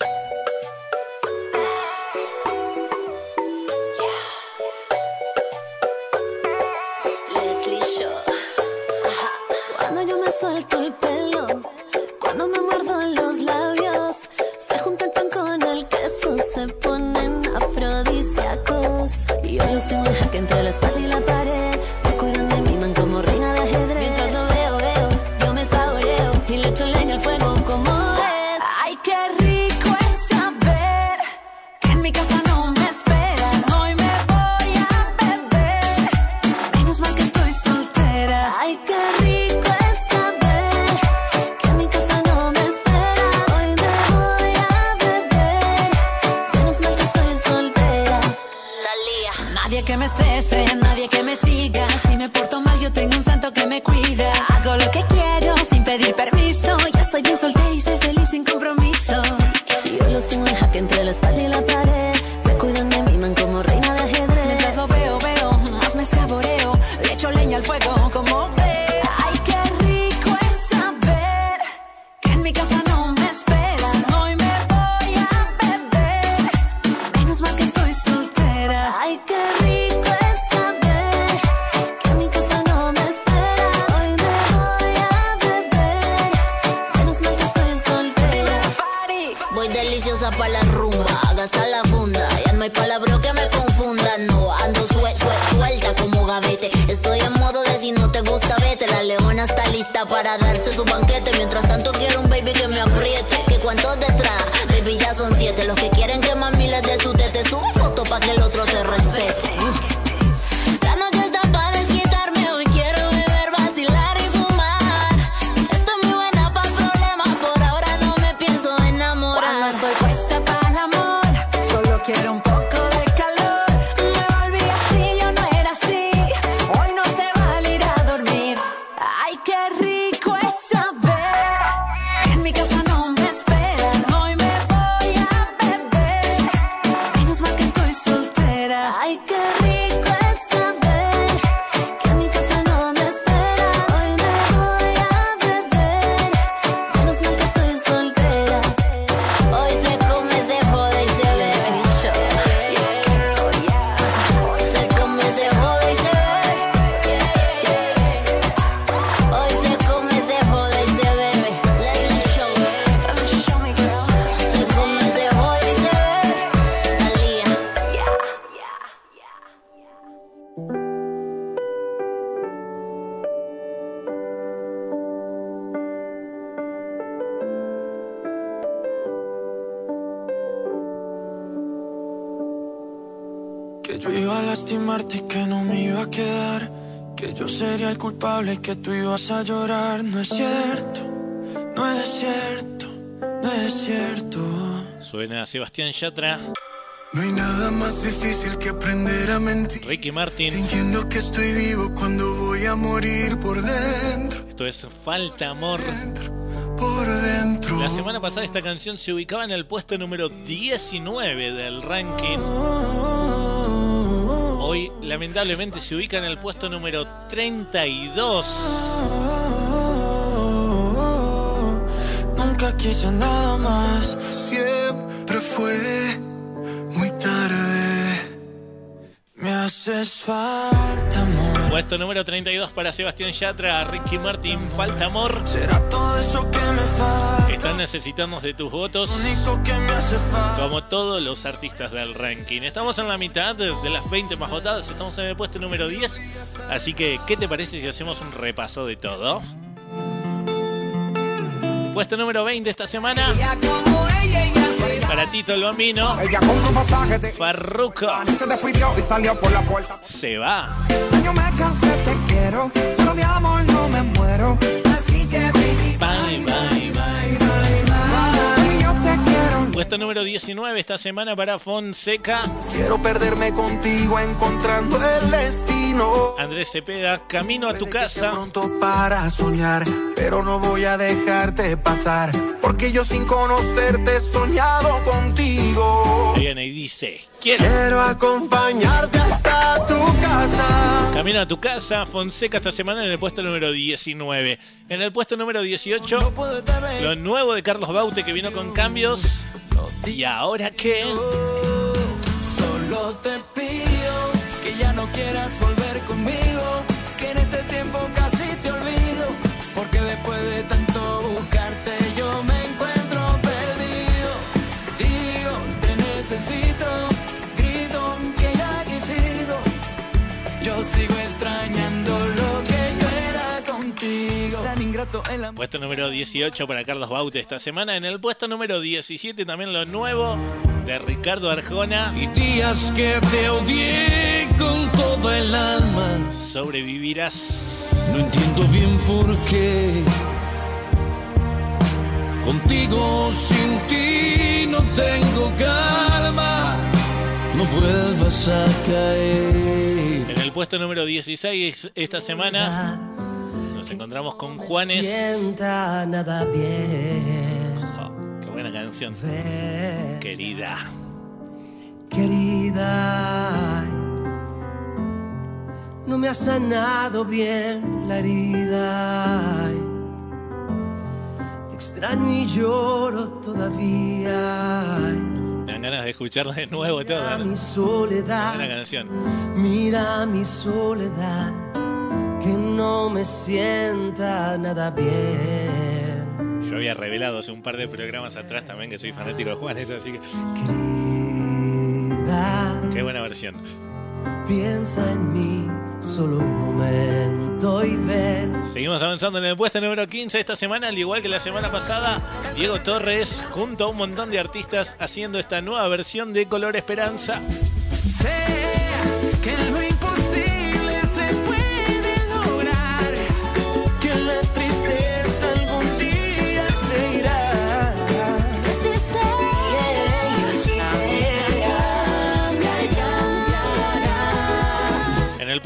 A llorar. No es cierto, no es cierto, no es cierto. Suena Sebastián Yatra, No hay nada más difícil que aprender a mentir. Ricky Martin. Fingiendo que estoy vivo cuando voy a morir por dentro, Esto es Falta Amor. por dentro. La semana pasada esta canción se ubicaba en el puesto número 19 del ranking. Hoy lamentablemente se ubica en el puesto número 32. Nunca quise nada más, siempre fue muy tarde. Me haces falta, amor. Puesto número 32 para Sebastián Yatra, Ricky Martin, Falta Amor. Será todo eso que me falta. Están necesitando de tus votos. Como todos los artistas del ranking. Estamos en la mitad de, de las 20 más votadas, estamos en el puesto número 10. Así que, ¿qué te parece si hacemos un repaso de todo? Puesto número 20 esta semana. Para Tito el Bambino. Ella compró un pasaje de Farruko. se despidió y salió por la puerta. Se va. Yo me cansé, te quiero, pero de amor no me muero. Así que baby, Bye, bye, bye. Puesto número 19 esta semana para Fonseca. Quiero perderme contigo encontrando el destino. Andrés Cepeda, camino a tu casa. Pronto para soñar, pero no voy a dejarte pasar. Porque yo sin conocerte he soñado contigo. Viene y dice: Quiero. Quiero acompañarte hasta tu casa. Camino a tu casa, Fonseca esta semana en el puesto número 19. En el puesto número 18, lo nuevo de Carlos Baute que vino con cambios. ¿Y ahora qué? Solo te pido que ya no quieras volver Puesto número 18 para Carlos Baute esta semana. En el puesto número 17 también lo nuevo de Ricardo Arjona. Y días que te odié con todo el alma. Sobrevivirás. No entiendo bien por qué. Contigo sin ti no tengo calma. No vuelvas a caer. En el puesto número 16 esta semana nos encontramos con Juanes. Sienta nada bien, Qué buena canción. Querida. querida. No me ha sanado bien la herida. Te extraño y lloro todavía. Me dan ganas de escucharla de nuevo Mira toda. mi soledad. Buena canción. Mira mi soledad, no me sienta nada bien. Yo había revelado hace un par de programas atrás también que soy fanático de Juanes, así que. Qué buena versión. Piensa en mí solo un momento y ven. Seguimos avanzando en el puesto número 15 esta semana, al igual que la semana pasada, Diego Torres junto a un montón de artistas haciendo esta nueva versión de Color Esperanza. Sé que lo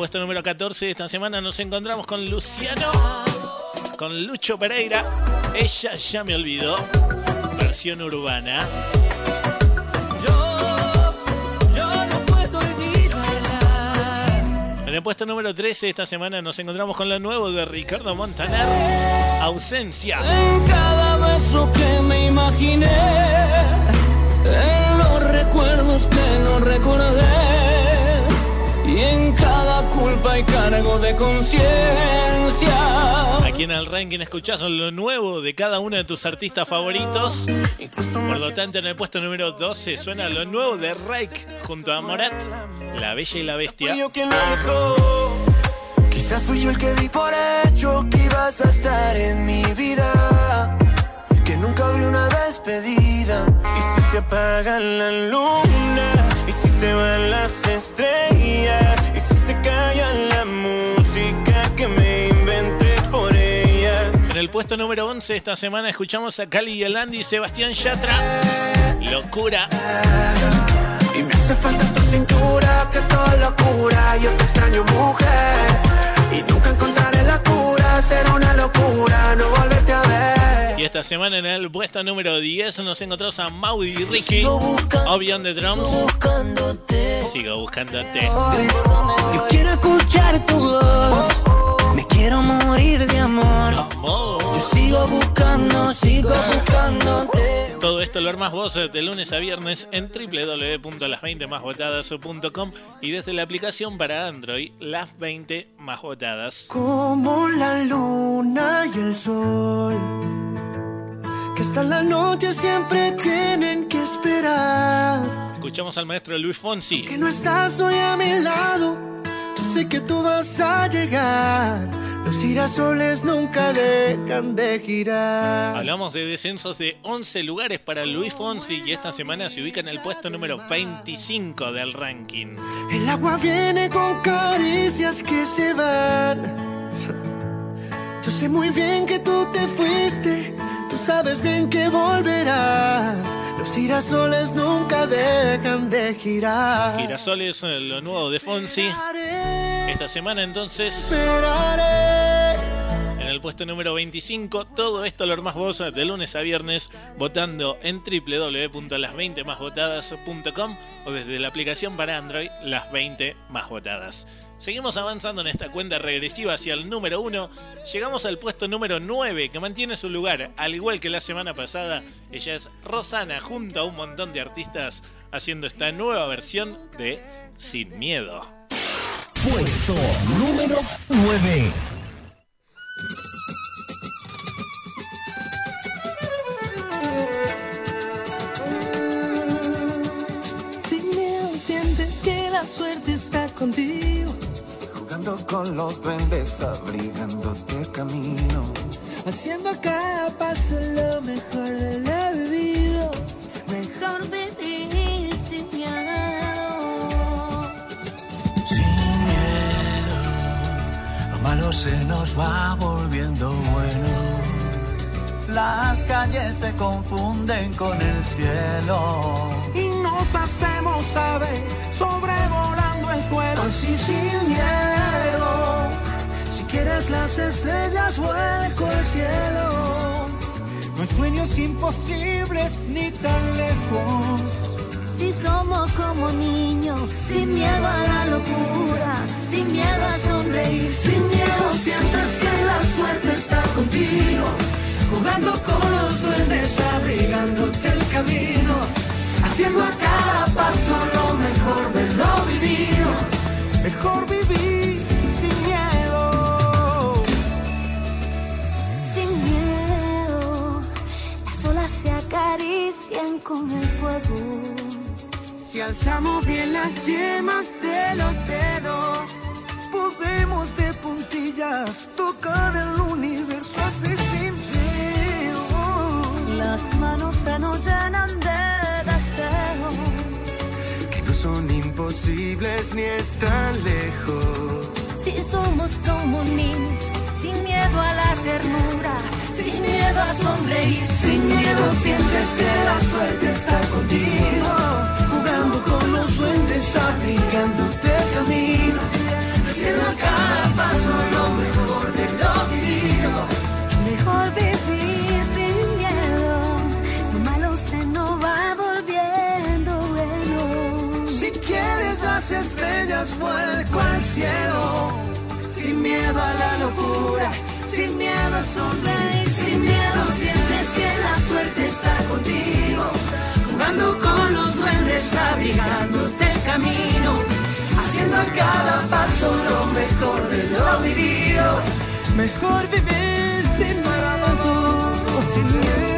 puesto número 14 de esta semana nos encontramos con Luciano, con Lucho Pereira. Ella ya me olvidó. Versión urbana. Yo no puedo olvidarla. En el puesto número 13 de esta semana nos encontramos con lo nuevo de Ricardo Montaner. Ausencia. En cada beso que me imaginé, en los recuerdos que no recordé, y en cada culpa y cargo de conciencia. Aquí en el ranking escuchás lo nuevo de cada uno de tus artistas favoritos. Por lo tanto, en el puesto número 12 suena lo nuevo de Rake junto a Morat, La Bella y la Bestia. Quizás fui yo el que di por hecho que ibas a estar en mi vida. Que nunca habría una despedida. Y si se apaga la luna, se van las estrellas y si se calla la música que me inventé por ella. En el puesto número 11 esta semana escuchamos a Cali y el Andy y Sebastián Yatra. Locura. Y me hace falta tu cintura, que todo locura. Yo te extraño, mujer. Y nunca encontraré la cura. Será una locura no volverte a ver. Y esta semana en el puesto número 10 nos encontramos a Maui y Ricky. Obi on the drums. Sigo buscándote. Yo quiero escuchar tu voz. Me quiero morir de amor. Yo sigo buscando, sigo buscándote. Todo esto lo armas vos eh, de lunes a viernes en www.las20másvotadas.com y desde la aplicación para Android, las 20 más. Como la luna y el sol. Que hasta la noche siempre tienen que esperar. Escuchamos al maestro Luis Fonsi. Que no estás hoy a mi lado. Yo sé que tú vas a llegar. Los girasoles nunca dejan de girar. Hablamos de descensos de 11 lugares para Luis Fonsi y esta semana se ubica en el puesto número 25 del ranking. El agua viene con caricias que se van. Yo sé muy bien que tú te fuiste. Tú sabes bien que volverás. Los girasoles nunca dejan de girar. Girasoles, eh, lo nuevo de Fonsi. Esta semana entonces, Esperaré. en el puesto número 25, todo esto lo armás vos de lunes a viernes votando en www.las20másvotadas.com o desde la aplicación para Android, las 20 más votadas. Seguimos avanzando en esta cuenta regresiva hacia el número 1. Llegamos al puesto número 9 que mantiene su lugar, al igual que la semana pasada. Ella es Rosana junto a un montón de artistas haciendo esta nueva versión de Sin Miedo. Puesto número 9. Sin miedo sientes que la suerte está contigo. Jugando con los duendes, abrigándote el camino. Haciendo cada paso lo mejor de la vida. Mejor vivir sin miedo. Sin miedo, lo malo se nos va volviendo bueno. Las calles se confunden con el cielo. Y nos hacemos aves sobrevolando el suelo. Así sin miedo. Si quieres las estrellas, vuelco al cielo. No hay sueños imposibles ni tan lejos. Si somos como niños, sin miedo a la locura, sin miedo a sonreír, Sin miedo sientes que la suerte está contigo. Jugando con los duendes, abrigándote el camino. Haciendo a cada paso lo mejor de lo vivido. Mejor vivir sin miedo. sin miedo. Las olas se acarician con el fuego. Si alzamos bien las yemas de los dedos, Podemos de puntillas tocar el universo así sin. Las manos se nos llenan de deseos. que no son imposibles ni están lejos. Si somos como niños, sin miedo a la ternura, sin miedo a sonreír, Sin miedo sientes que la suerte está contigo. Jugando con los duendes, abrigándote el camino. Haciendo cada paso las estrellas, vuelco al cielo. Sin miedo a la locura, sin miedo a sonreír, sin miedo sientes que la suerte está contigo. Jugando con los duendes, abrigándote el camino. Haciendo a cada paso lo mejor de lo vivido. Mejor vivir sin miedo. Sin miedo.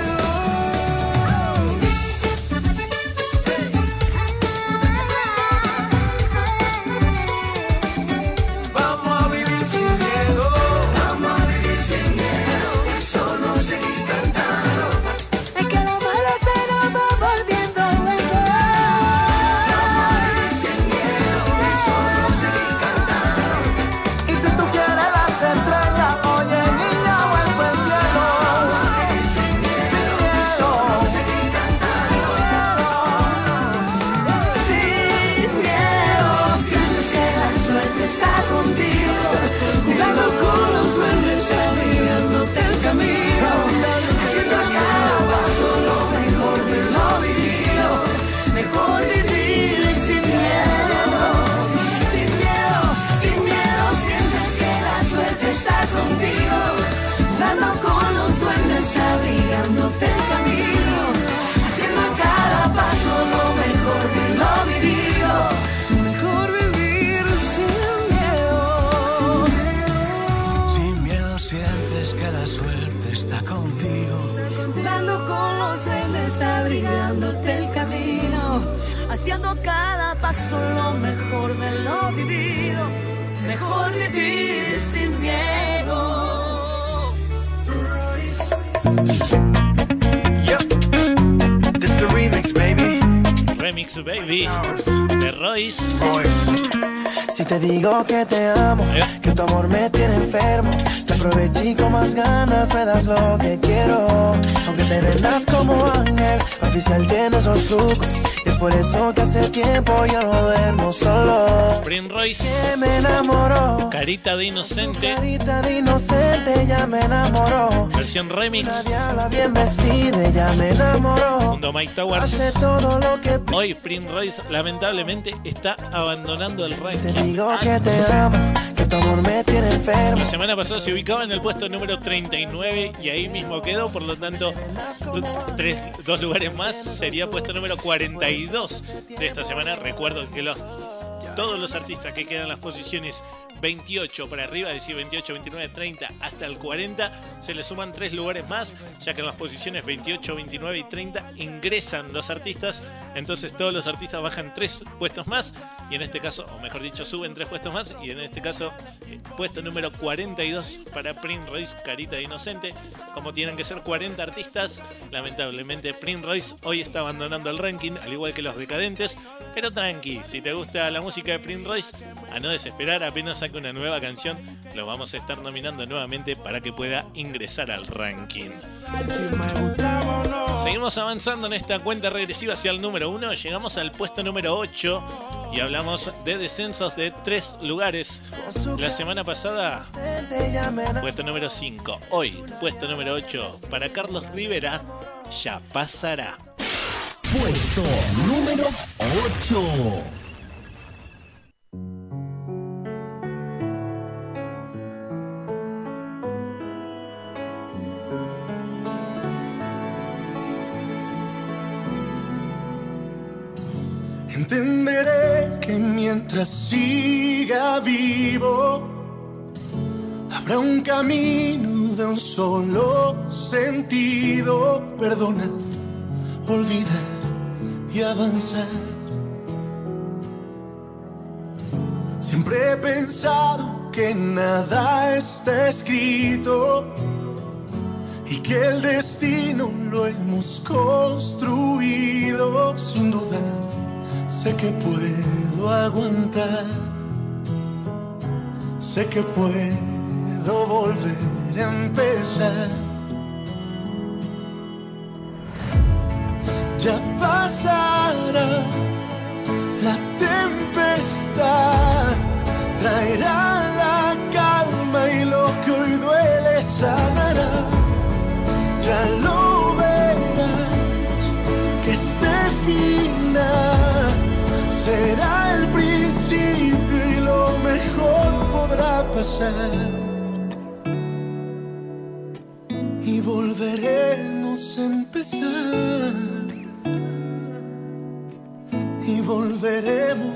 Baby de Royce. Si te digo que te amo, que tu amor me tiene enfermo, te aproveché y con más ganas me das lo que quiero. Aunque te vendas como ángel, oficial tienes los trucos. Por eso que hace tiempo yo no duermo solo. Prince Royce. Que me enamoró. Carita de inocente. Carita de inocente, ya me enamoró. Versión remix. Una diabla bien vestida, ya me enamoró. Junto a Mike Towers. Hace todo lo que Hoy Prince Royce lamentablemente está abandonando el te ranking. digo que te amo, La semana pasada se ubicaba en el puesto número 39 y ahí mismo quedó, por lo tanto, dos lugares más sería puesto número 42 de esta semana. Recuerdo que los, todos los artistas que quedan en las posiciones 28 para arriba, es decir, 28, 29, 30 hasta el 40, se le suman tres lugares más, ya que en las posiciones 28, 29 y 30 ingresan los artistas, entonces todos los artistas bajan tres puestos más y en este caso, o mejor dicho, suben tres puestos más y en este caso, eh, puesto número 42 para Prince Royce, Carita de Inocente. Como tienen que ser 40 artistas, lamentablemente Prince Royce hoy está abandonando el ranking, al igual que los decadentes, pero tranqui, si te gusta la música de Prince Royce, a no desesperar, apenas saque una nueva canción, lo vamos a estar nominando nuevamente para que pueda ingresar al ranking. Seguimos avanzando en esta cuenta regresiva hacia el número 1. Llegamos al puesto número 8 y hablamos de descensos de tres lugares. La semana pasada, puesto número 5. Hoy, puesto número 8 para Carlos Rivera. Ya pasará. Puesto número 8. Entenderé que mientras siga vivo, habrá un camino de un solo sentido. Perdonar, olvidar y avanzar. Siempre he pensado que nada está escrito y que el destino lo hemos construido sin dudar. Sé que puedo aguantar, sé que puedo volver a empezar. Ya pasará la tempestad, traerá Y volveremos a empezar. Y volveremos.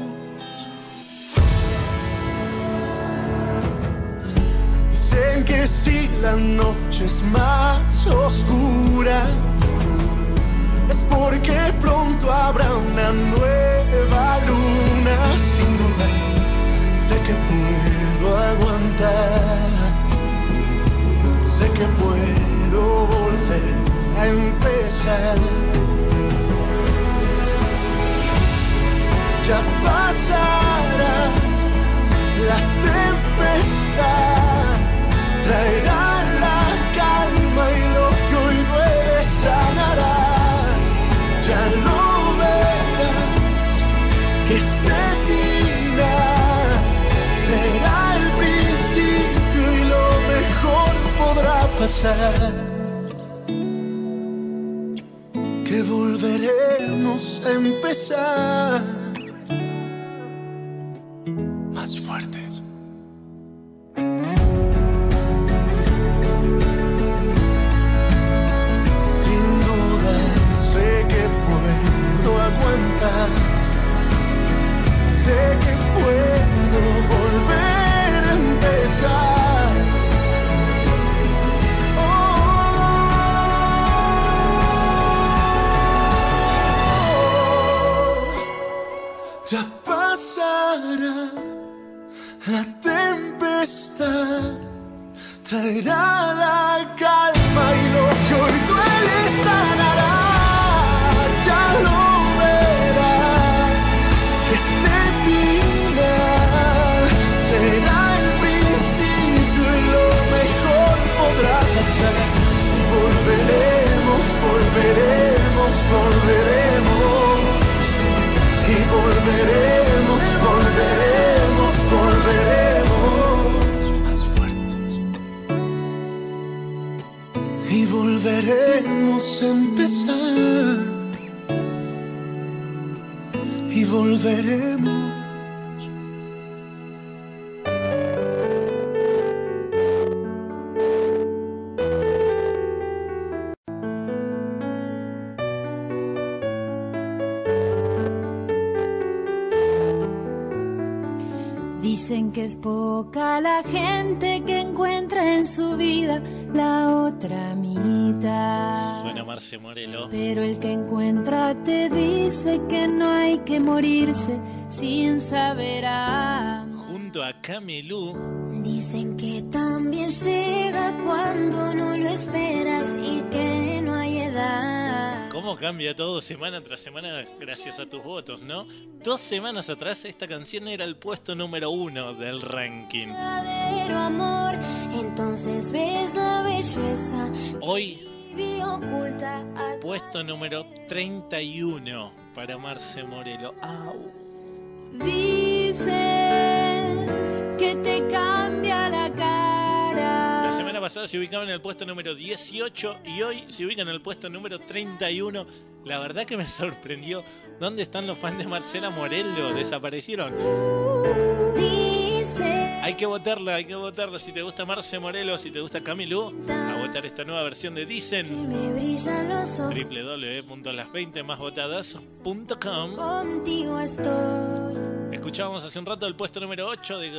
Dicen que si la noche es más oscura, es porque pronto habrá una nueva luna. Aguantar, sé que puedo volver a empezar. Ya pasará la tempestad, traerá la calma y lo que hoy duele sanará. Ya lo verás, que este Que volveremos a empezar más fuertes. Sin duda sé que puedo aguantar, sé que puedo volver a empezar. Traerá la calma volveremos. Dicen que es poca la gente que encuentra en su vida la otra mitad. Suena Marce Morelo. Pero el que encuentra te dice que no hay que morirse sin saber amar. Junto a Camelú. Dicen que también llega cuando no lo esperas y que no hay edad. ¿Cómo cambia todo semana tras semana gracias a tus votos, no? Dos semanas atrás esta canción era el puesto número uno del ranking. Verdadero amor, entonces ves la belleza. Hoy, puesto número 31 para Marce Morelo. ¡Au! Dicen pasada se ubicaba en el puesto número 18 y hoy se ubica en el puesto número 31. La verdad que me sorprendió. ¿Dónde están los fans de Marcela Morelo? ¿Desaparecieron? Hay que votarla, hay que votarla. Si te gusta Marce Morelo, si te gusta Camilo, a votar esta nueva versión de Dicen. me brillan los ojos. www.las20másvotadas.com Contigo estoy. Escuchábamos hace un rato el puesto número 8 de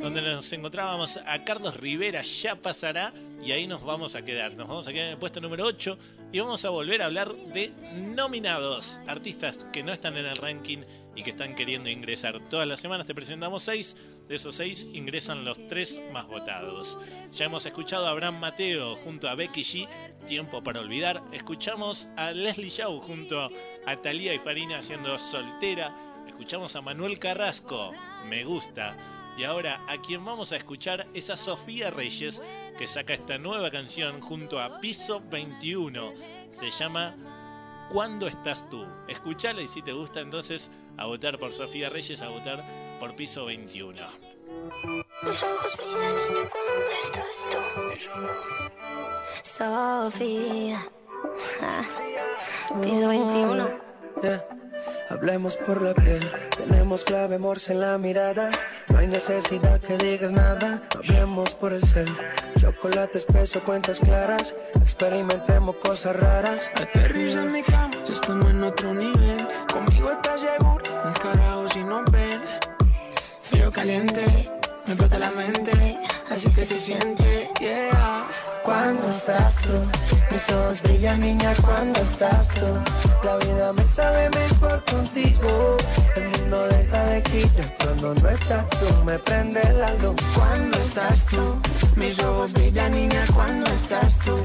donde nos encontrábamos a Carlos Rivera, ya pasará, y ahí nos vamos a quedar. Nos vamos a quedar en el puesto número 8 y vamos a volver a hablar de nominados, artistas que no están en el ranking y que están queriendo ingresar. Todas las semanas te presentamos 6, de esos 6 ingresan los 3 más votados. Ya hemos escuchado a Abraham Mateo junto a Becky G, Tiempo para Olvidar. Escuchamos a Leslie Shaw junto a Talía y Farina haciendo Soltera. Escuchamos a Manuel Carrasco, Me Gusta. Y ahora a quien vamos a escuchar es a Sofía Reyes, que saca esta nueva canción junto a Piso 21. Se llama ¿Cuándo estás tú? Escuchala y si te gusta entonces a votar por Sofía Reyes, a votar por Piso 21. Mis ojos estás tú. Sofía. Piso 21. Yeah. Hablemos por la piel, tenemos clave morse en la mirada. No hay necesidad que digas nada. Hablemos por el cel, chocolate espeso, cuentas claras. Experimentemos cosas raras. Aterriza en mi cama, ya estamos en otro nivel. Conmigo estás seguro, el carajo si no ven. Frío caliente, me explota la mente, así que se siente, yeah. Cuando estás tú, mis ojos brillan, niña, cuando estás tú. La vida me sabe mejor contigo. El mundo deja de girar cuando no estás tú. Me prende la luz Cuando estás tú, mis ojos brillan, niña, cuando estás tú.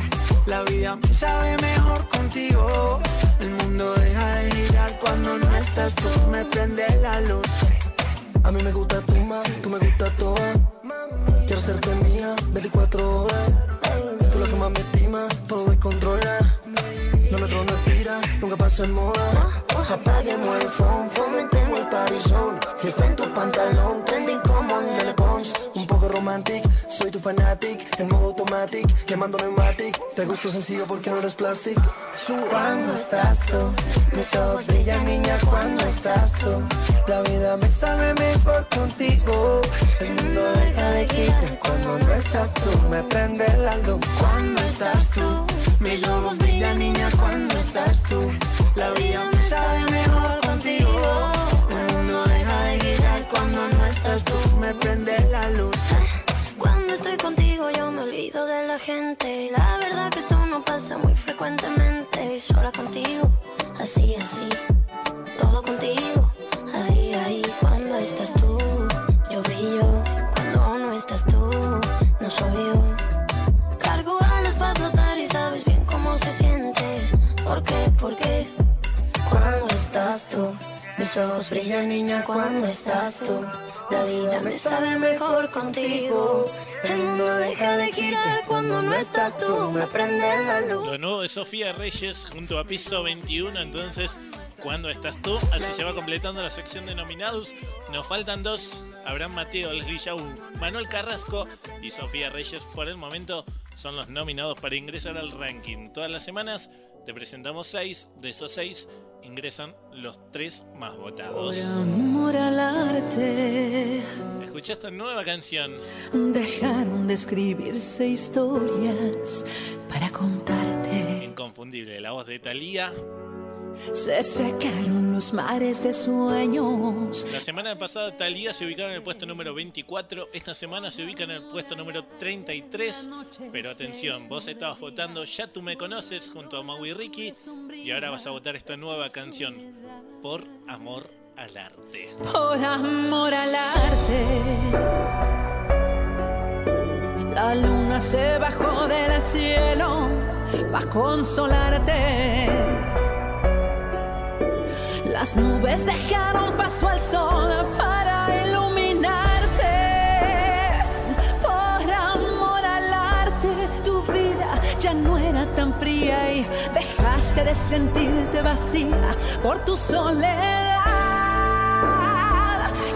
La vida me sabe mejor contigo. El mundo deja de girar cuando no estás tú. Me prende la luz. A mí me gusta tu ma, tú me gusta toda. Quiero serte mía, 24 horas. Tú lo que más me estima, todo descontrola. No me trono expira, nunca pasa en moda. Apaguemos el phone, fomentemos el parizón. Fiesta en tu pantalón, trending como Nele Pons. Un poco romantic, soy tu fanatic. En modo automatic, quemando pneumatic. Te gusto sencillo porque no eres plastic. Cuando estás tú, mis ojos brillan, niña, cuando estás tú. La vida me sabe mejor contigo. El mundo deja de girar cuando no estás tú. Me prende la luz Cuando estás tú, mis ojos brillan, niña, cuando estás tú. La vida me sabe mejor contigo. El mundo deja de girar cuando no estás tú. Me prende la luz. La verdad que esto no pasa muy frecuentemente. Sola contigo, así, así. Todo contigo, ahí, ahí. Cuando estás tú, yo brillo. Cuando no estás tú, no soy yo. Cargo alas para flotar y sabes bien cómo se siente. ¿Por qué? ¿Por qué? Cuando estás tú, mis ojos brillan, niña, cuando estás tú. La vida me sabe mejor contigo. El mundo deja de girar cuando no estás tú. Me prende la luz. Lo nuevo de Sofía Reyes junto a Piso 21, entonces, ¿cuándo estás tú? Así se va completando la sección de nominados. Nos faltan dos, Abraham Mateo, Leslie Shaw, Manuel Carrasco y Sofía Reyes. Por el momento son los nominados para ingresar al ranking. Todas las semanas te presentamos seis, de esos seis ingresan los tres más votados. Amor al arte. Escucha esta nueva canción. Dejaron de escribirse historias para contarte. Inconfundible, la voz de Thalía. Se secaron los mares de sueños. La semana pasada Thalía se ubicaba en el puesto número 24, esta semana se ubica en el puesto número 33, pero atención, vos estabas votando Ya tú me conoces junto a Mau y Ricky y ahora vas a votar esta nueva canción, Por Amor al Arte. Por amor al arte. La luna se bajó del cielo para consolarte. Las nubes dejaron paso al sol para iluminarte. Por amor al arte, tu vida ya no era tan fría y dejaste de sentirte vacía por tu soledad.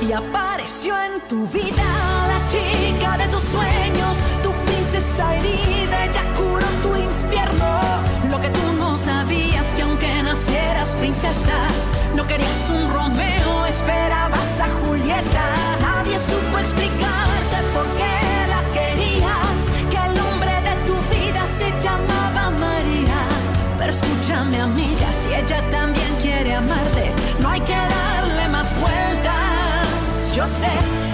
Y apareció en tu vida la chica de tus sueños, tu princesa herida, ella curó tu infierno. Lo que tú no sabías nacieras princesa, no querías un Romeo, esperabas a Julieta. Nadie supo explicarte por qué la querías, que el hombre de tu vida se llamaba María. Pero escúchame amiga, si ella también quiere amarte, no hay que darle más vueltas. Yo sé,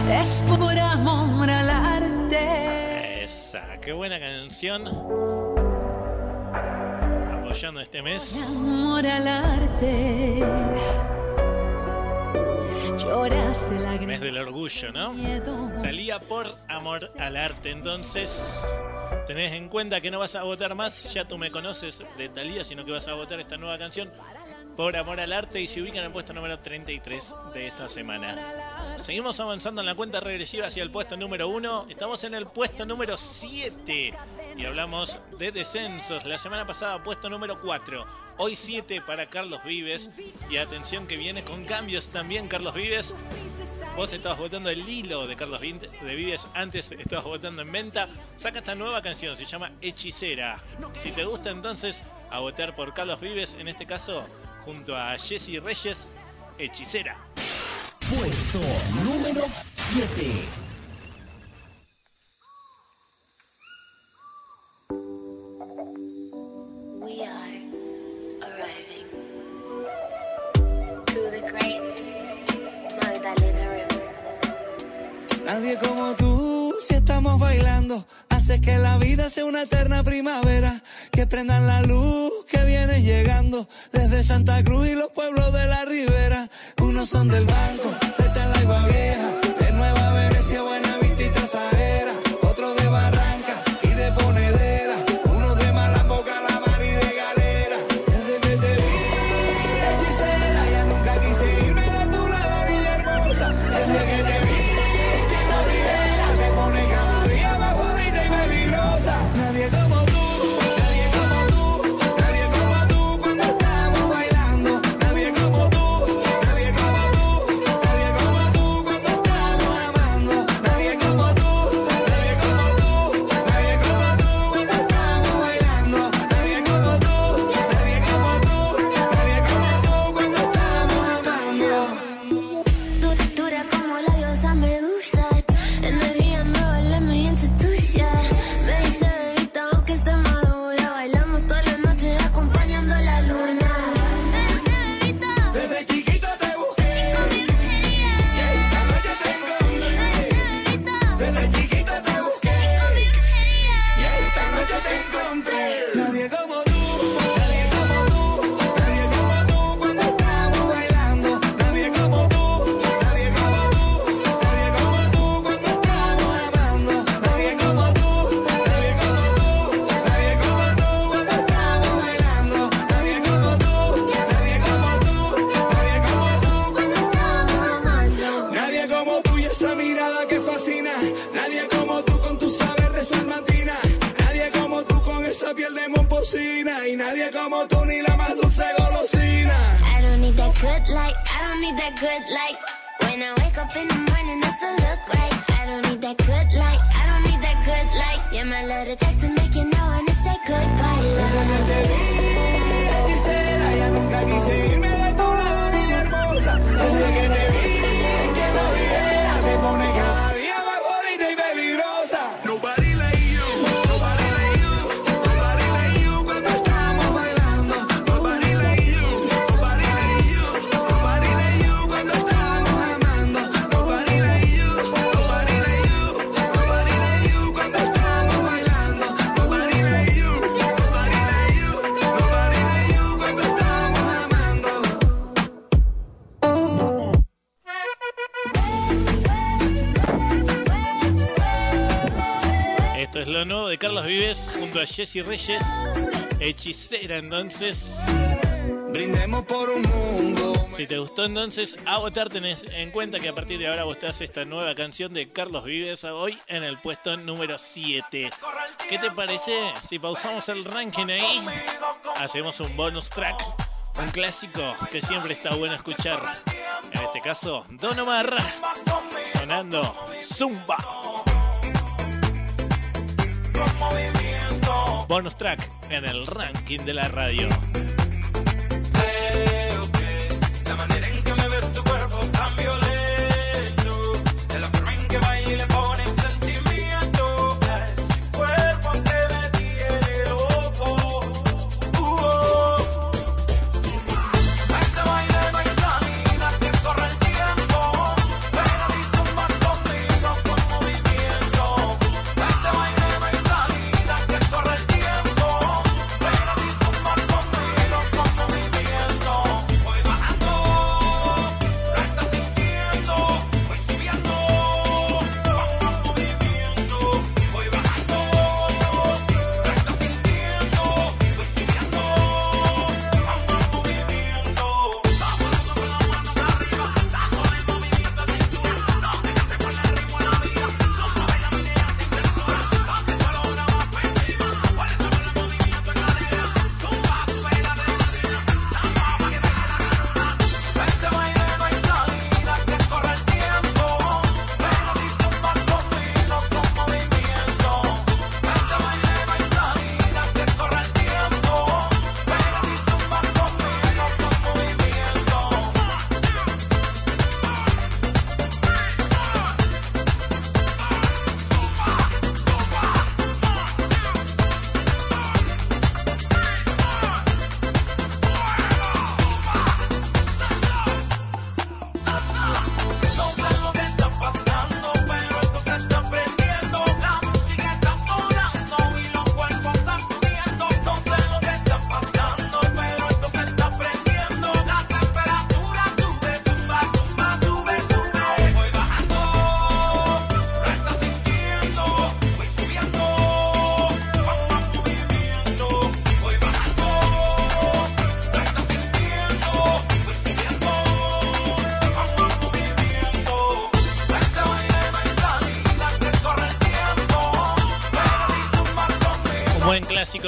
es por amor al arte. Esa, qué buena canción. Este mes. Amor al arte. Lloraste la Mes del orgullo, ¿no? Talía por amor al arte. Entonces, tenés en cuenta que no vas a votar más, ya tú me conoces de Talía, sino que vas a votar esta nueva canción por amor al arte y se ubica en el puesto número 33 de esta semana. Seguimos avanzando en la cuenta regresiva hacia el puesto número 1. Estamos en el puesto número 7 y hablamos de descensos. La semana pasada puesto número 4. Hoy 7 para Carlos Vives. Y atención que viene con cambios también Carlos Vives. Vos estabas votando el hilo de Carlos de Vives, antes estabas votando en venta. Saca esta nueva canción, se llama Hechicera. Si te gusta entonces a votar por Carlos Vives, en este caso junto a Jesse Reyes, Hechicera. Puesto número 7. We are arriving to the great Magdalena River. Nadie como tú, si estamos bailando, que la vida sea una eterna primavera. Que prendan la luz que viene llegando desde Santa Cruz y los pueblos de la ribera. Unos son del banco, de Talagua Vieja, de Nueva Venecia, Buenavista y Tazaera. Nadie como tú con tu saber de salmantina. Nadie como tú con esa piel de momposina. Y nadie como tú ni la más dulce golosina. I don't need that good light. I don't need that good light. When I wake up in the morning, I still look right. I don't need that good light. I don't need that good light. Yeah, my love attack to make you know and to say goodbye. Pero no te vi, quisiera, ya nunca quise irme. Lo nuevo de Carlos Vives junto a Jesse Reyes. Hechicera, entonces. Brindemos por un mundo. Si te gustó entonces, a votar tenés en cuenta que a partir de ahora votás esta nueva canción de Carlos Vives hoy en el puesto número 7. ¿Qué te parece si pausamos el ranking ahí? Hacemos un bonus track, un clásico que siempre está bueno escuchar. En este caso, Don Omar, sonando Zumba. Bonus track en el ranking de la radio. Que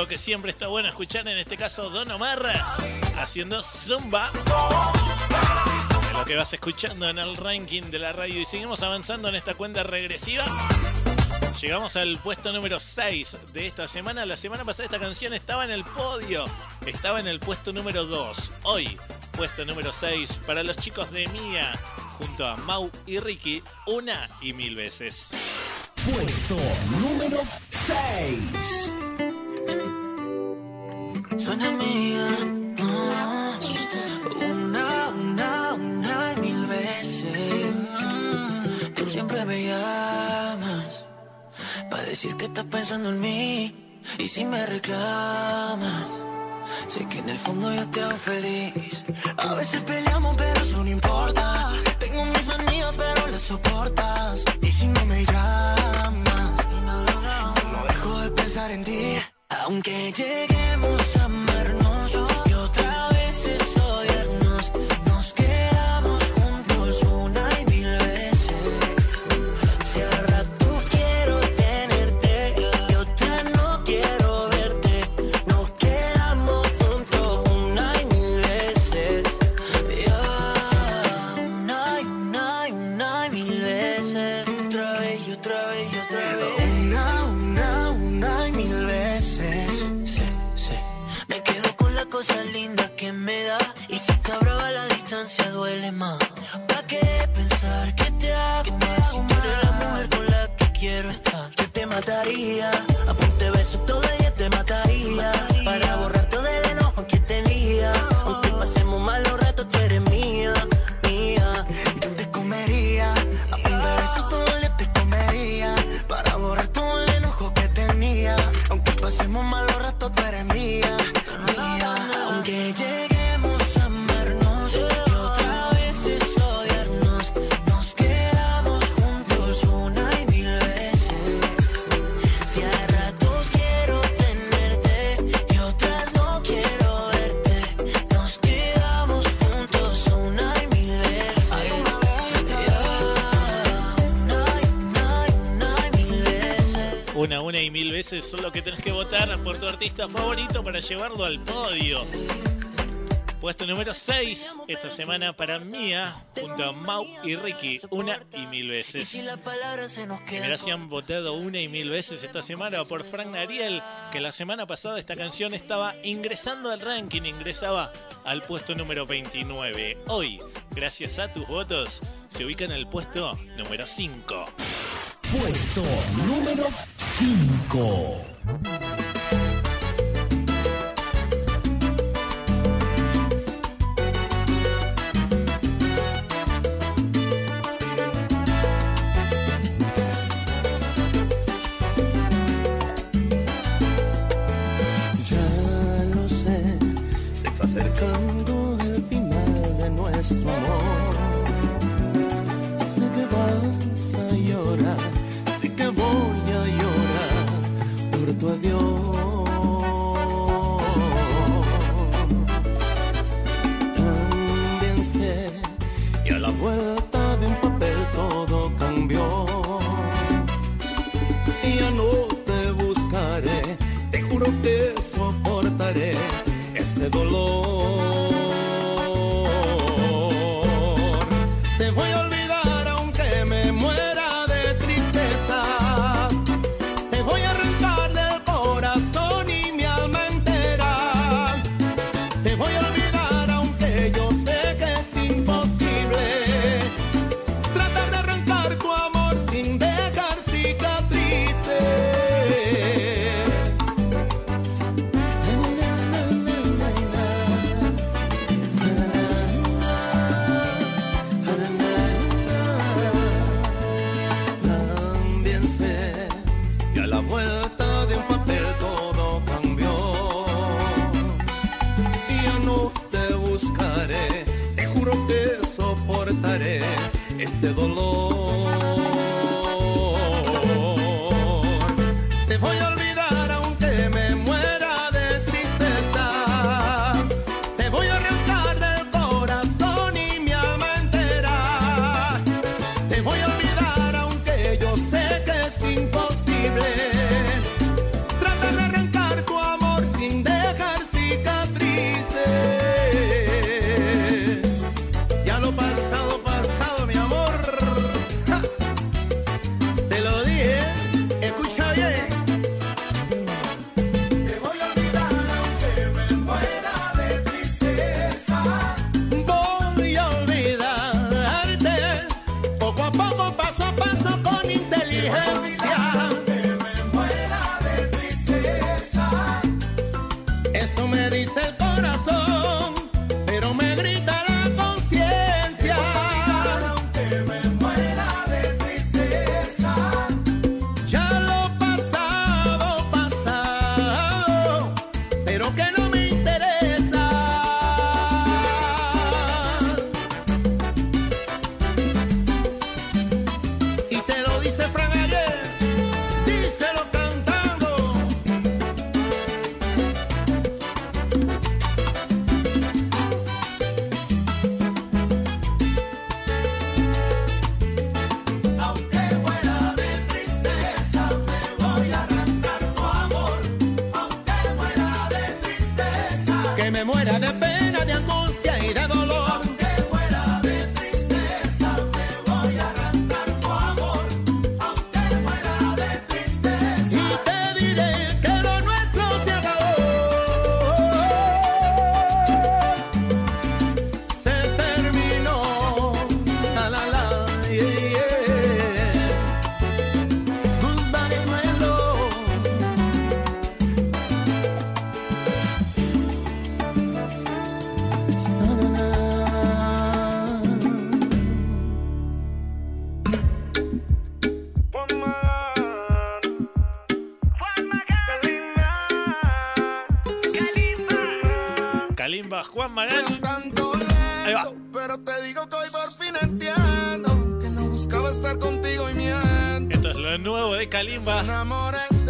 clásico que siempre está bueno escuchar, en este caso Don Omar haciendo Zumba. Lo que vas escuchando en el ranking de la radio y seguimos avanzando en esta cuenta regresiva. Llegamos al puesto número 6 de esta semana. La semana pasada esta canción estaba en el podio, estaba en el puesto número 2. Hoy, puesto número 6 para los chicos de Mía, junto a Mau y Ricky, una y mil veces. Puesto número 6. Suena mía, ah, una, una, una y mil veces. Tú siempre me llamas para decir que estás pensando en mí. Y si me reclamas, sé que en el fondo yo te hago feliz. A veces peleamos, pero eso no importa. Tengo mis manías, pero las soportas. Y si no me llamas, no dejo de pensar en ti. Aunque lleguemos llevarlo al podio. Puesto número 6 esta semana para Mía, junto a Mau y Ricky, una y mil veces. Y mirá si han votado una y mil veces esta semana por Frank Ariel, que la semana pasada esta canción estaba ingresando al ranking, ingresaba al puesto número 29. Hoy, gracias a tus votos, se ubica en el puesto número 5. Puesto número 5. este dolor. Juan Magán. Ahí va. Pero te digo que hoy por fin entiendo que no buscaba estar contigo y miento. Esto es lo nuevo de Kalimba.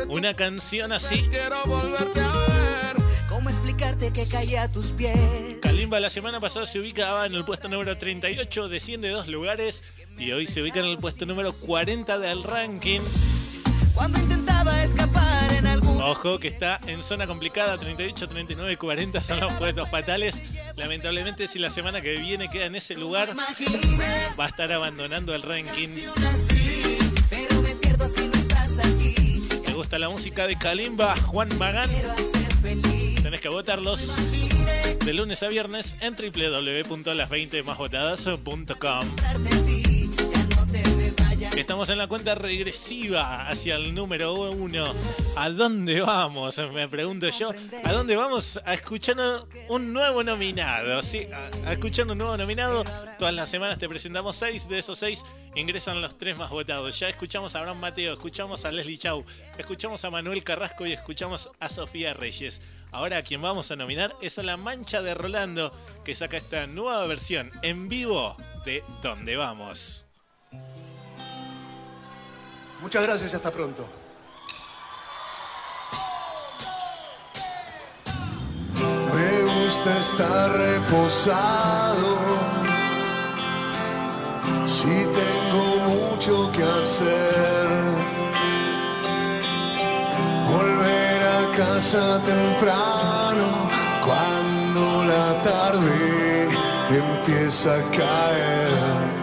Una canción así. Quiero volverte a ver. ¿Cómo explicarte que caí a tus pies? Kalimba la semana pasada se ubicaba en el puesto número 38, desciende dos lugares y hoy se ubica en el puesto número 40 del ranking. Ojo que está en zona complicada, 38, 39, 40 son los puestos fatales. Lamentablemente si la semana que viene queda en ese lugar, va a estar abandonando el ranking. me pierdo si no estás aquí. ¿Te gusta la música de Kalimba, Juan Magán? Tenés que votarlos de lunes a viernes en www.las20másvotadas.com. Estamos en la cuenta regresiva hacia el número uno. ¿A dónde vamos? Me pregunto yo. ¿A dónde vamos? A escuchar un nuevo nominado. Sí, a, escuchar un nuevo nominado. Todas las semanas te presentamos seis. De esos seis ingresan los tres más votados. Ya escuchamos a Abraham Mateo, escuchamos a Leslie Chau, escuchamos a Manuel Carrasco y escuchamos a Sofía Reyes. Ahora a quien vamos a nominar es a La Mancha de Rolando, que saca esta nueva versión en vivo de ¿Dónde vamos? Muchas gracias y hasta pronto. Me gusta estar reposado. Si tengo mucho que hacer. Volver a casa temprano cuando la tarde empieza a caer.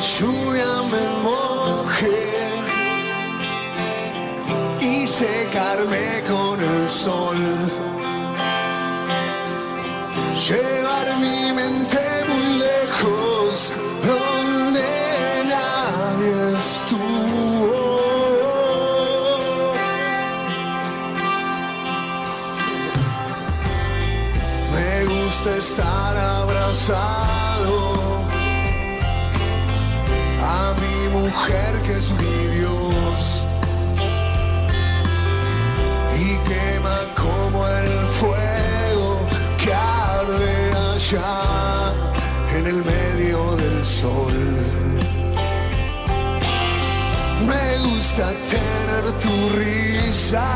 Lluvia me moje y secarme con el sol. Llevar mi mente muy lejos donde nadie estuvo. Me gusta estar abrazado mujer que es mi Dios y quema como el fuego que arde allá en el medio del sol. Me gusta tener tu risa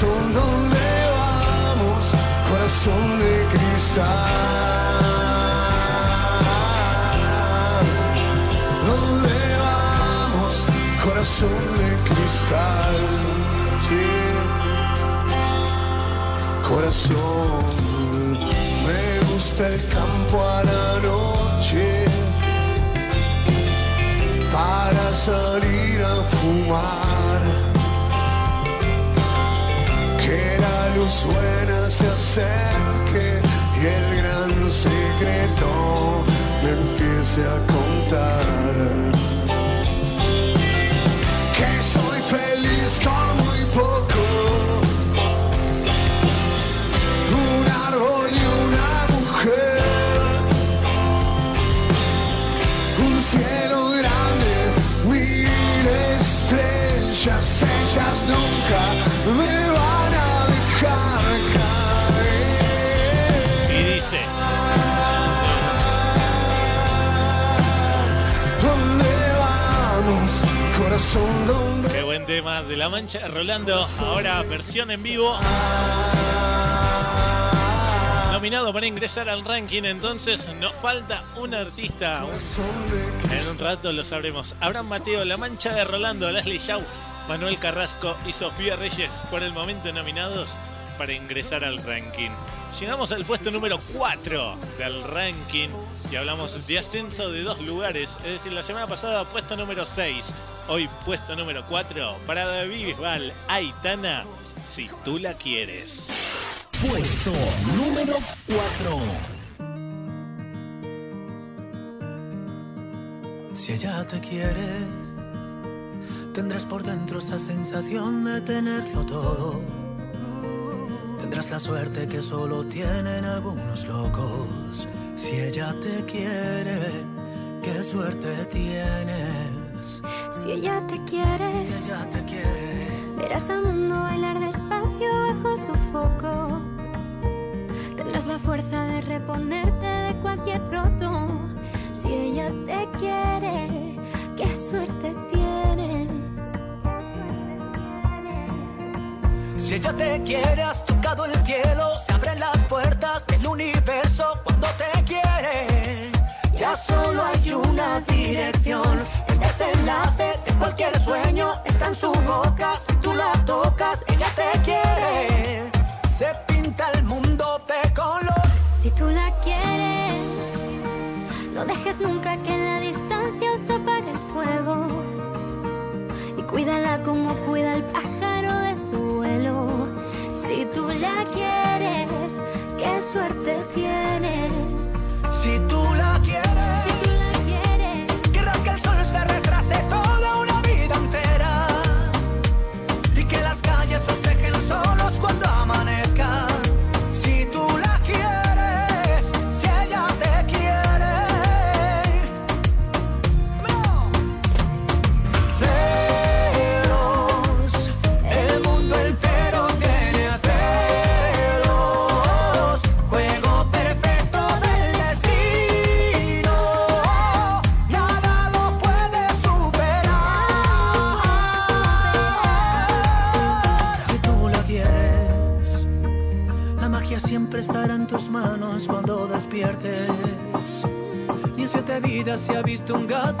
Corazón, ¿dónde vamos? Corazón de cristal. ¿Dónde vamos? Corazón de cristal. Sí. Corazón, me gusta el campo a la noche para salir a fumar. Que la luz buena se acerque y el gran secreto me empiece a contar. Qué buen tema de La Mancha Rolando. Ahora versión en vivo. Nominado para ingresar al ranking, entonces nos falta un artista. En un rato lo sabremos. Abraham Mateo, La Mancha de Rolando, Leslie Shaw, Manuel Carrasco y Sofía Reyes por el momento nominados para ingresar al ranking. Llegamos al puesto número 4 del ranking y hablamos de ascenso de dos lugares. Es decir, la semana pasada puesto número 6, hoy puesto número 4 para David Bisbal, Aitana, si tú la quieres. Puesto número 4. Si ella te quiere, tendrás por dentro esa sensación de tenerlo todo Tendrás la suerte que solo tienen algunos locos. Si ella te quiere, qué suerte tienes. Si ella te quiere, Si ella te quiere, verás al mundo bailar despacio bajo su foco. Tendrás la fuerza de reponerte de cualquier roto. Si ella te quiere, qué suerte tienes. Si ella te quiere, has tocado el cielo, se abren las puertas del universo cuando te quiere. Ya solo hay una dirección, el desenlace de cualquier sueño está en su boca. Si tú la tocas, ella te quiere. Se pinta el mundo de color. Si tú la quieres, no dejes nunca que en la distancia se apague el fuego. Y cuídala como cuida el pájaro quieres, qué suerte tienes. Si tú se ha visto un gato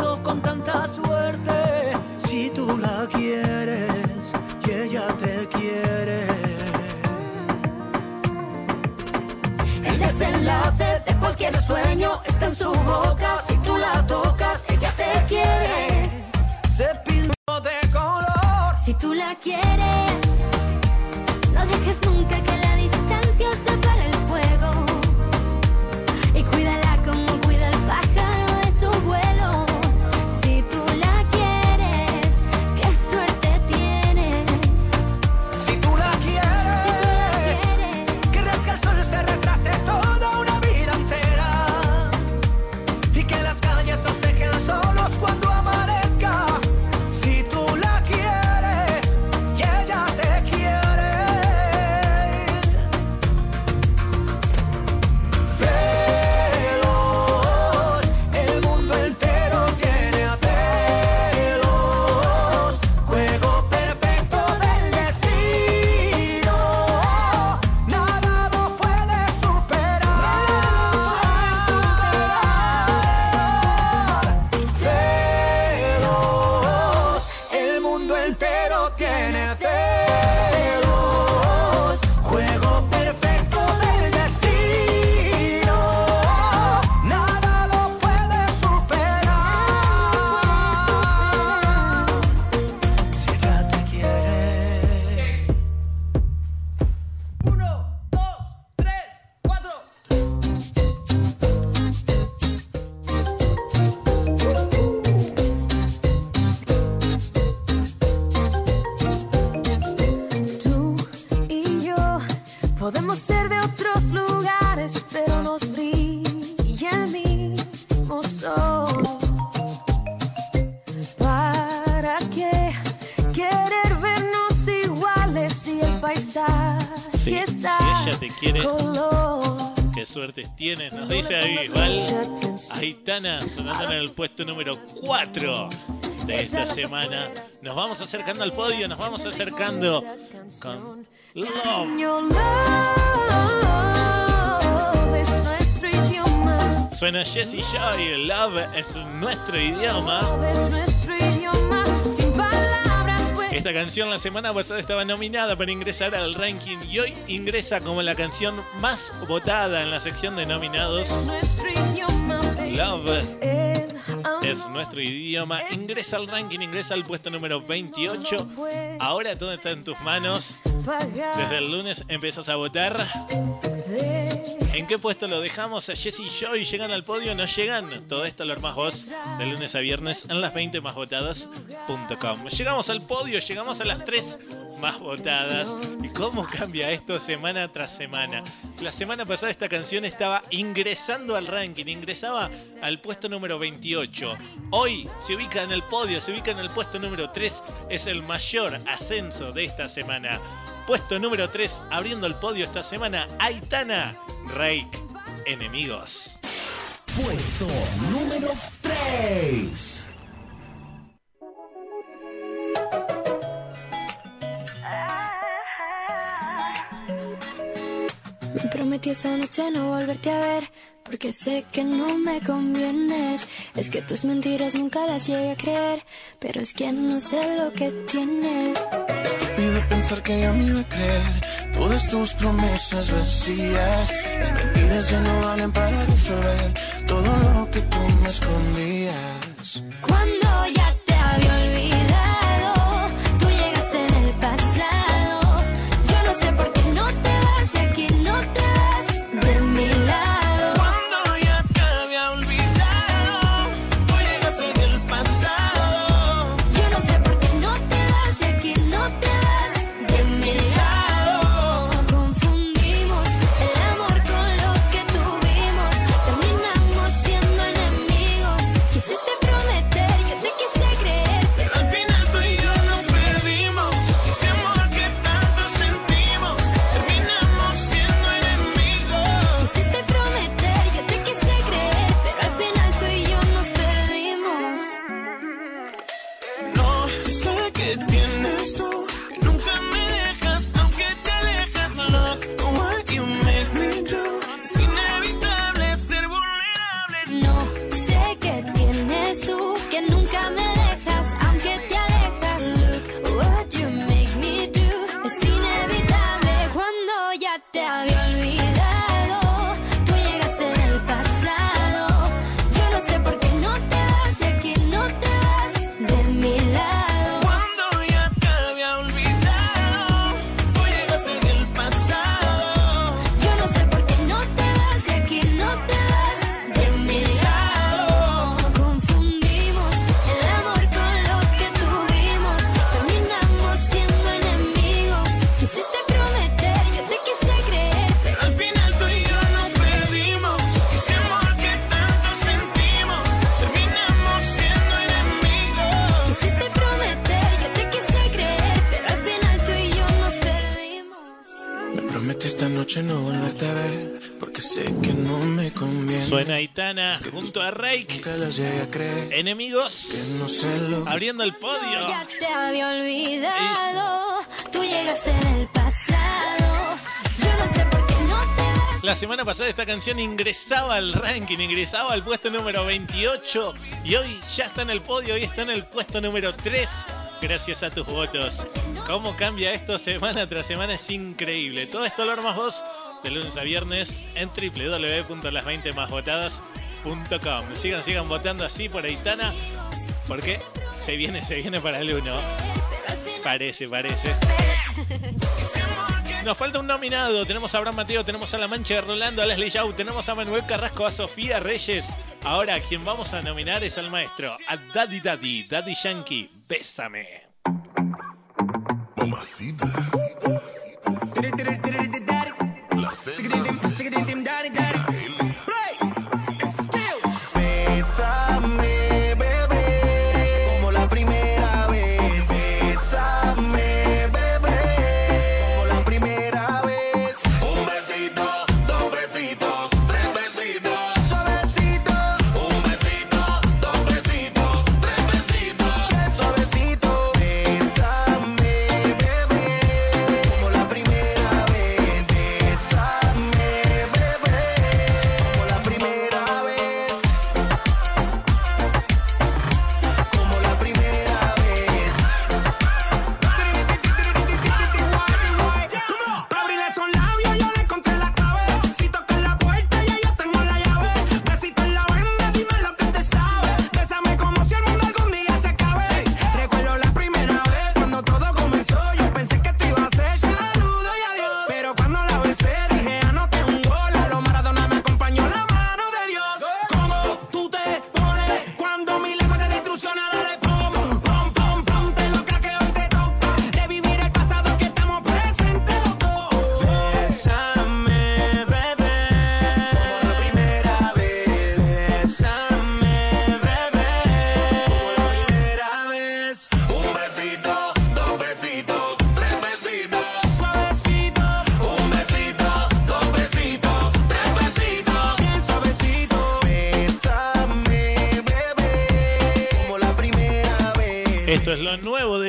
tienes, nos dice ahí Igual Aitana sonando en el puesto número 4 de esta semana. Nos vamos acercando al podio, nos vamos acercando con Love. Suena Jessie Joy, Love es nuestro idioma. Love es nuestro idioma. Esta canción la semana pasada estaba nominada para ingresar al ranking y hoy ingresa como la canción más votada en la sección de nominados. Love es nuestro idioma. Ingresa al ranking, ingresa al puesto número 28. Ahora todo está en tus manos. Desde el lunes empiezas a votar. ¿En qué puesto lo dejamos? A Jesse y Joy llegan al podio, no llegan. Todo esto lo armás vos de lunes a viernes en las 20 más votadas.com. Llegamos al podio, llegamos a las 3 más votadas. ¿Y cómo cambia esto semana tras semana? La semana pasada esta canción estaba ingresando al ranking, ingresaba al puesto número 28. Hoy se ubica en el podio, se ubica en el puesto número 3. Es el mayor ascenso de esta semana. Puesto número 3, abriendo el podio esta semana, Aitana, Rake, Enemigos. Puesto número 3. Prometí esa noche no volverte a ver, porque sé que no me convienes. Es que tus mentiras nunca las llegué a creer, pero es que no sé lo que tienes. Estúpido pensar que yo me iba a creer todas tus promesas vacías. Las mentiras ya no valen para resolver todo lo que tú me escondías. Cuando ya Abriendo el podio. Ya te había olvidado. Tú llegaste del pasado. Yo no sé por qué no te vas. La semana pasada esta canción ingresaba al ranking, ingresaba al puesto número 28 y hoy ya está en el podio, hoy está en el puesto número 3 gracias a tus votos. ¿Cómo cambia esto semana tras semana? Es increíble. Todo esto lo armas vos de lunes a viernes en www.las20másvotadas.com. Sigan, sigan votando así por Aitana porque se viene, se viene para el 1. Parece, parece. Nos falta un nominado. Tenemos a Abraham Mateo, tenemos a La Mancha de Rolando, a Leslie Yao, tenemos a Manuel Carrasco, a Sofía Reyes. Ahora, quien vamos a nominar es al maestro, a Daddy Daddy, Daddy Yankee. Bésame. Mamacita. La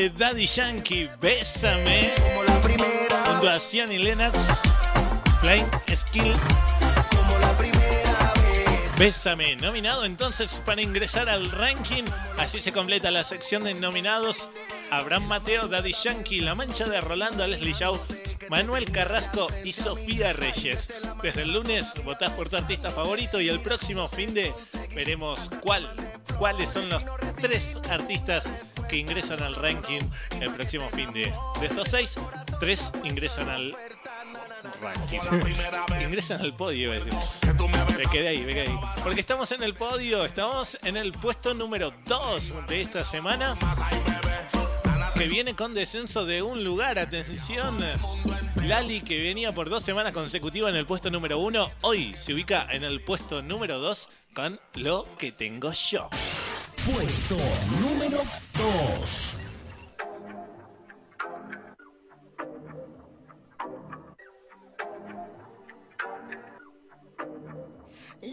de Daddy Yankee, Bésame. Junto a Sian y Lennox, Flying Skill. Bésame, nominado entonces para ingresar al ranking. Así se completa la sección de nominados. Abraham Mateo, Daddy Yankee, La Mancha de Rolando, Leslie Shaw, Manuel Carrasco y Sofía Reyes. Desde el lunes votás por tu artista favorito y el próximo fin de veremos cuál, cuáles son los tres artistas que ingresan al ranking el próximo fin de. De estos seis, tres ingresan al ranking. ingresan al podio, iba a decir. Me quedé ahí, me quedé ahí. Porque estamos en el podio, estamos en el puesto número 2 de esta semana. Que viene con descenso de un lugar, atención. Lali, que venía por dos semanas consecutivas en el puesto número 1, hoy se ubica en el puesto número 2 con lo que tengo yo. Puesto número 2.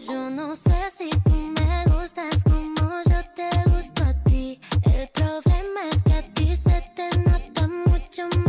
Yo no sé si tú me gustas como yo te gusto a ti. El problema es que a ti se te nota mucho más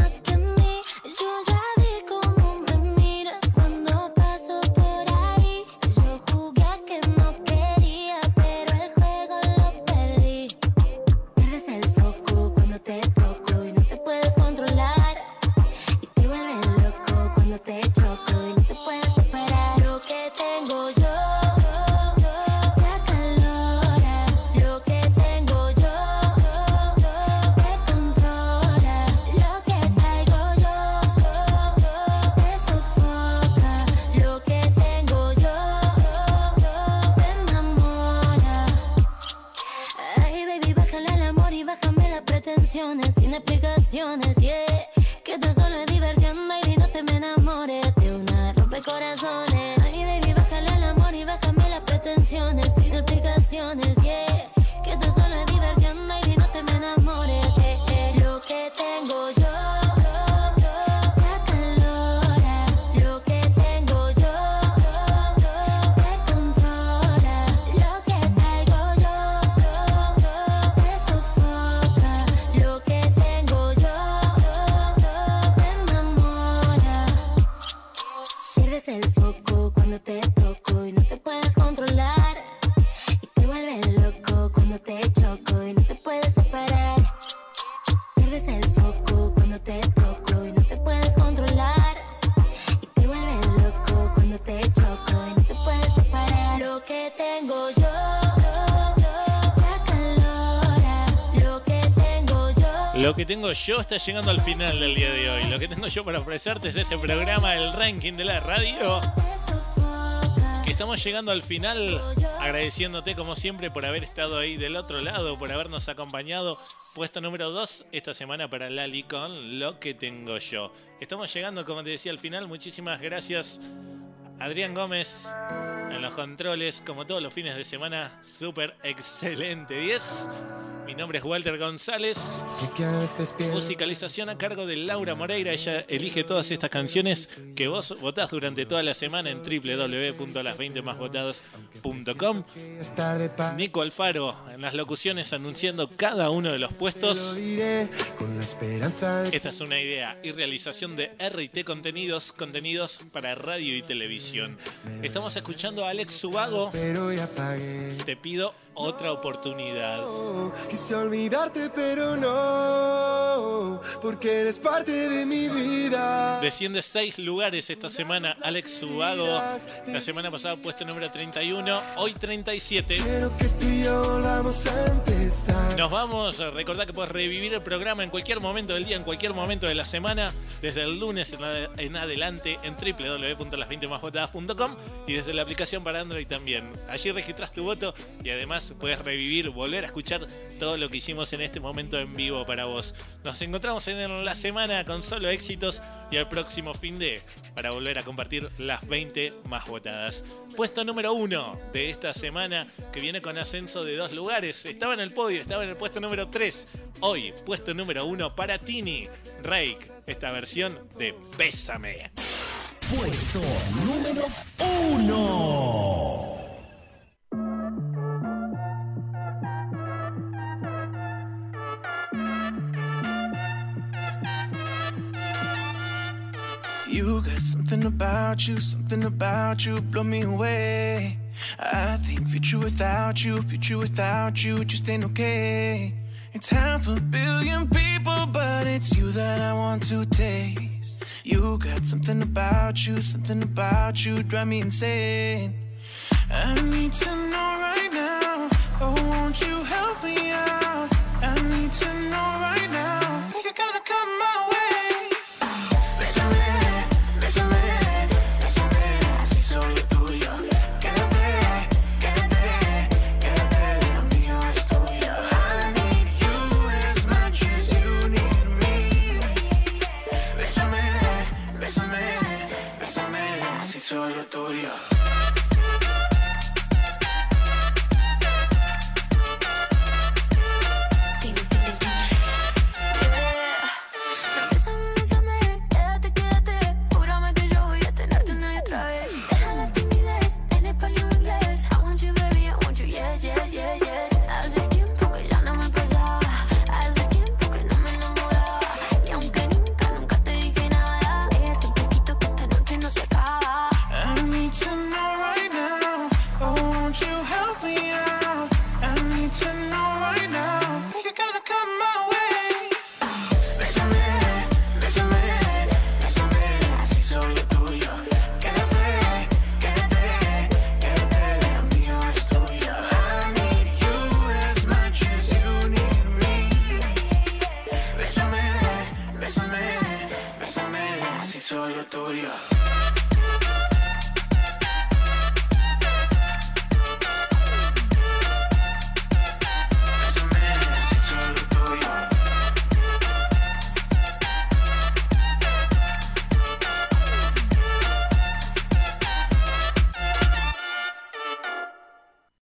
Lo que tengo yo está llegando al final del día de hoy. Lo que tengo yo para ofrecerte es este programa, el ranking de la radio. Estamos llegando al final, agradeciéndote como siempre por haber estado ahí del otro lado, por habernos acompañado. Puesto número 2 esta semana para Lali con Lo que tengo yo. Estamos llegando, como te decía, al final. Muchísimas gracias, Adrián Gómez, en los controles, como todos los fines de semana. Súper excelente. 10. Mi nombre es Walter González. Musicalización a cargo de Laura Moreira. Ella elige todas estas canciones que vos votás durante toda la semana en www.las20másvotadas.com. Nico Alfaro en las locuciones anunciando cada uno de los puestos. Esta es una idea y realización de RT Contenidos, contenidos para radio y televisión. Estamos escuchando a Alex Subago. Te pido otra oportunidad. Quise olvidarte, pero no, porque eres parte de mi vida. Desciende seis lugares esta semana Alex Subago. La semana pasada puesto número 31, hoy 37. Quiero que tú y yo volvamos a empezar. Nos vamos, recordad que puedes revivir el programa en cualquier momento del día, en cualquier momento de la semana, desde el lunes en adelante en www.las20másvotadas.com y desde la aplicación para Android también. Allí registras tu voto y además puedes revivir, volver a escuchar todo lo que hicimos en este momento en vivo para vos. Nos encontramos en la semana con solo éxitos y el próximo fin de para volver a compartir las 20 más votadas. Puesto número uno de esta semana que viene con ascenso de dos lugares. Estaba en el podio, estaba en el puesto número 3. Hoy, puesto número uno para Tini Rake. Esta versión de Bésame. Puesto número 1. You got something about you, something about you blow me away. I think future without you, future without you just ain't okay. It's half a billion people, but it's you that I want to taste. You got something about you, something about you drive me insane. I need to know right now. Oh, won't you help me out? I need to know right now. If you're gonna come my así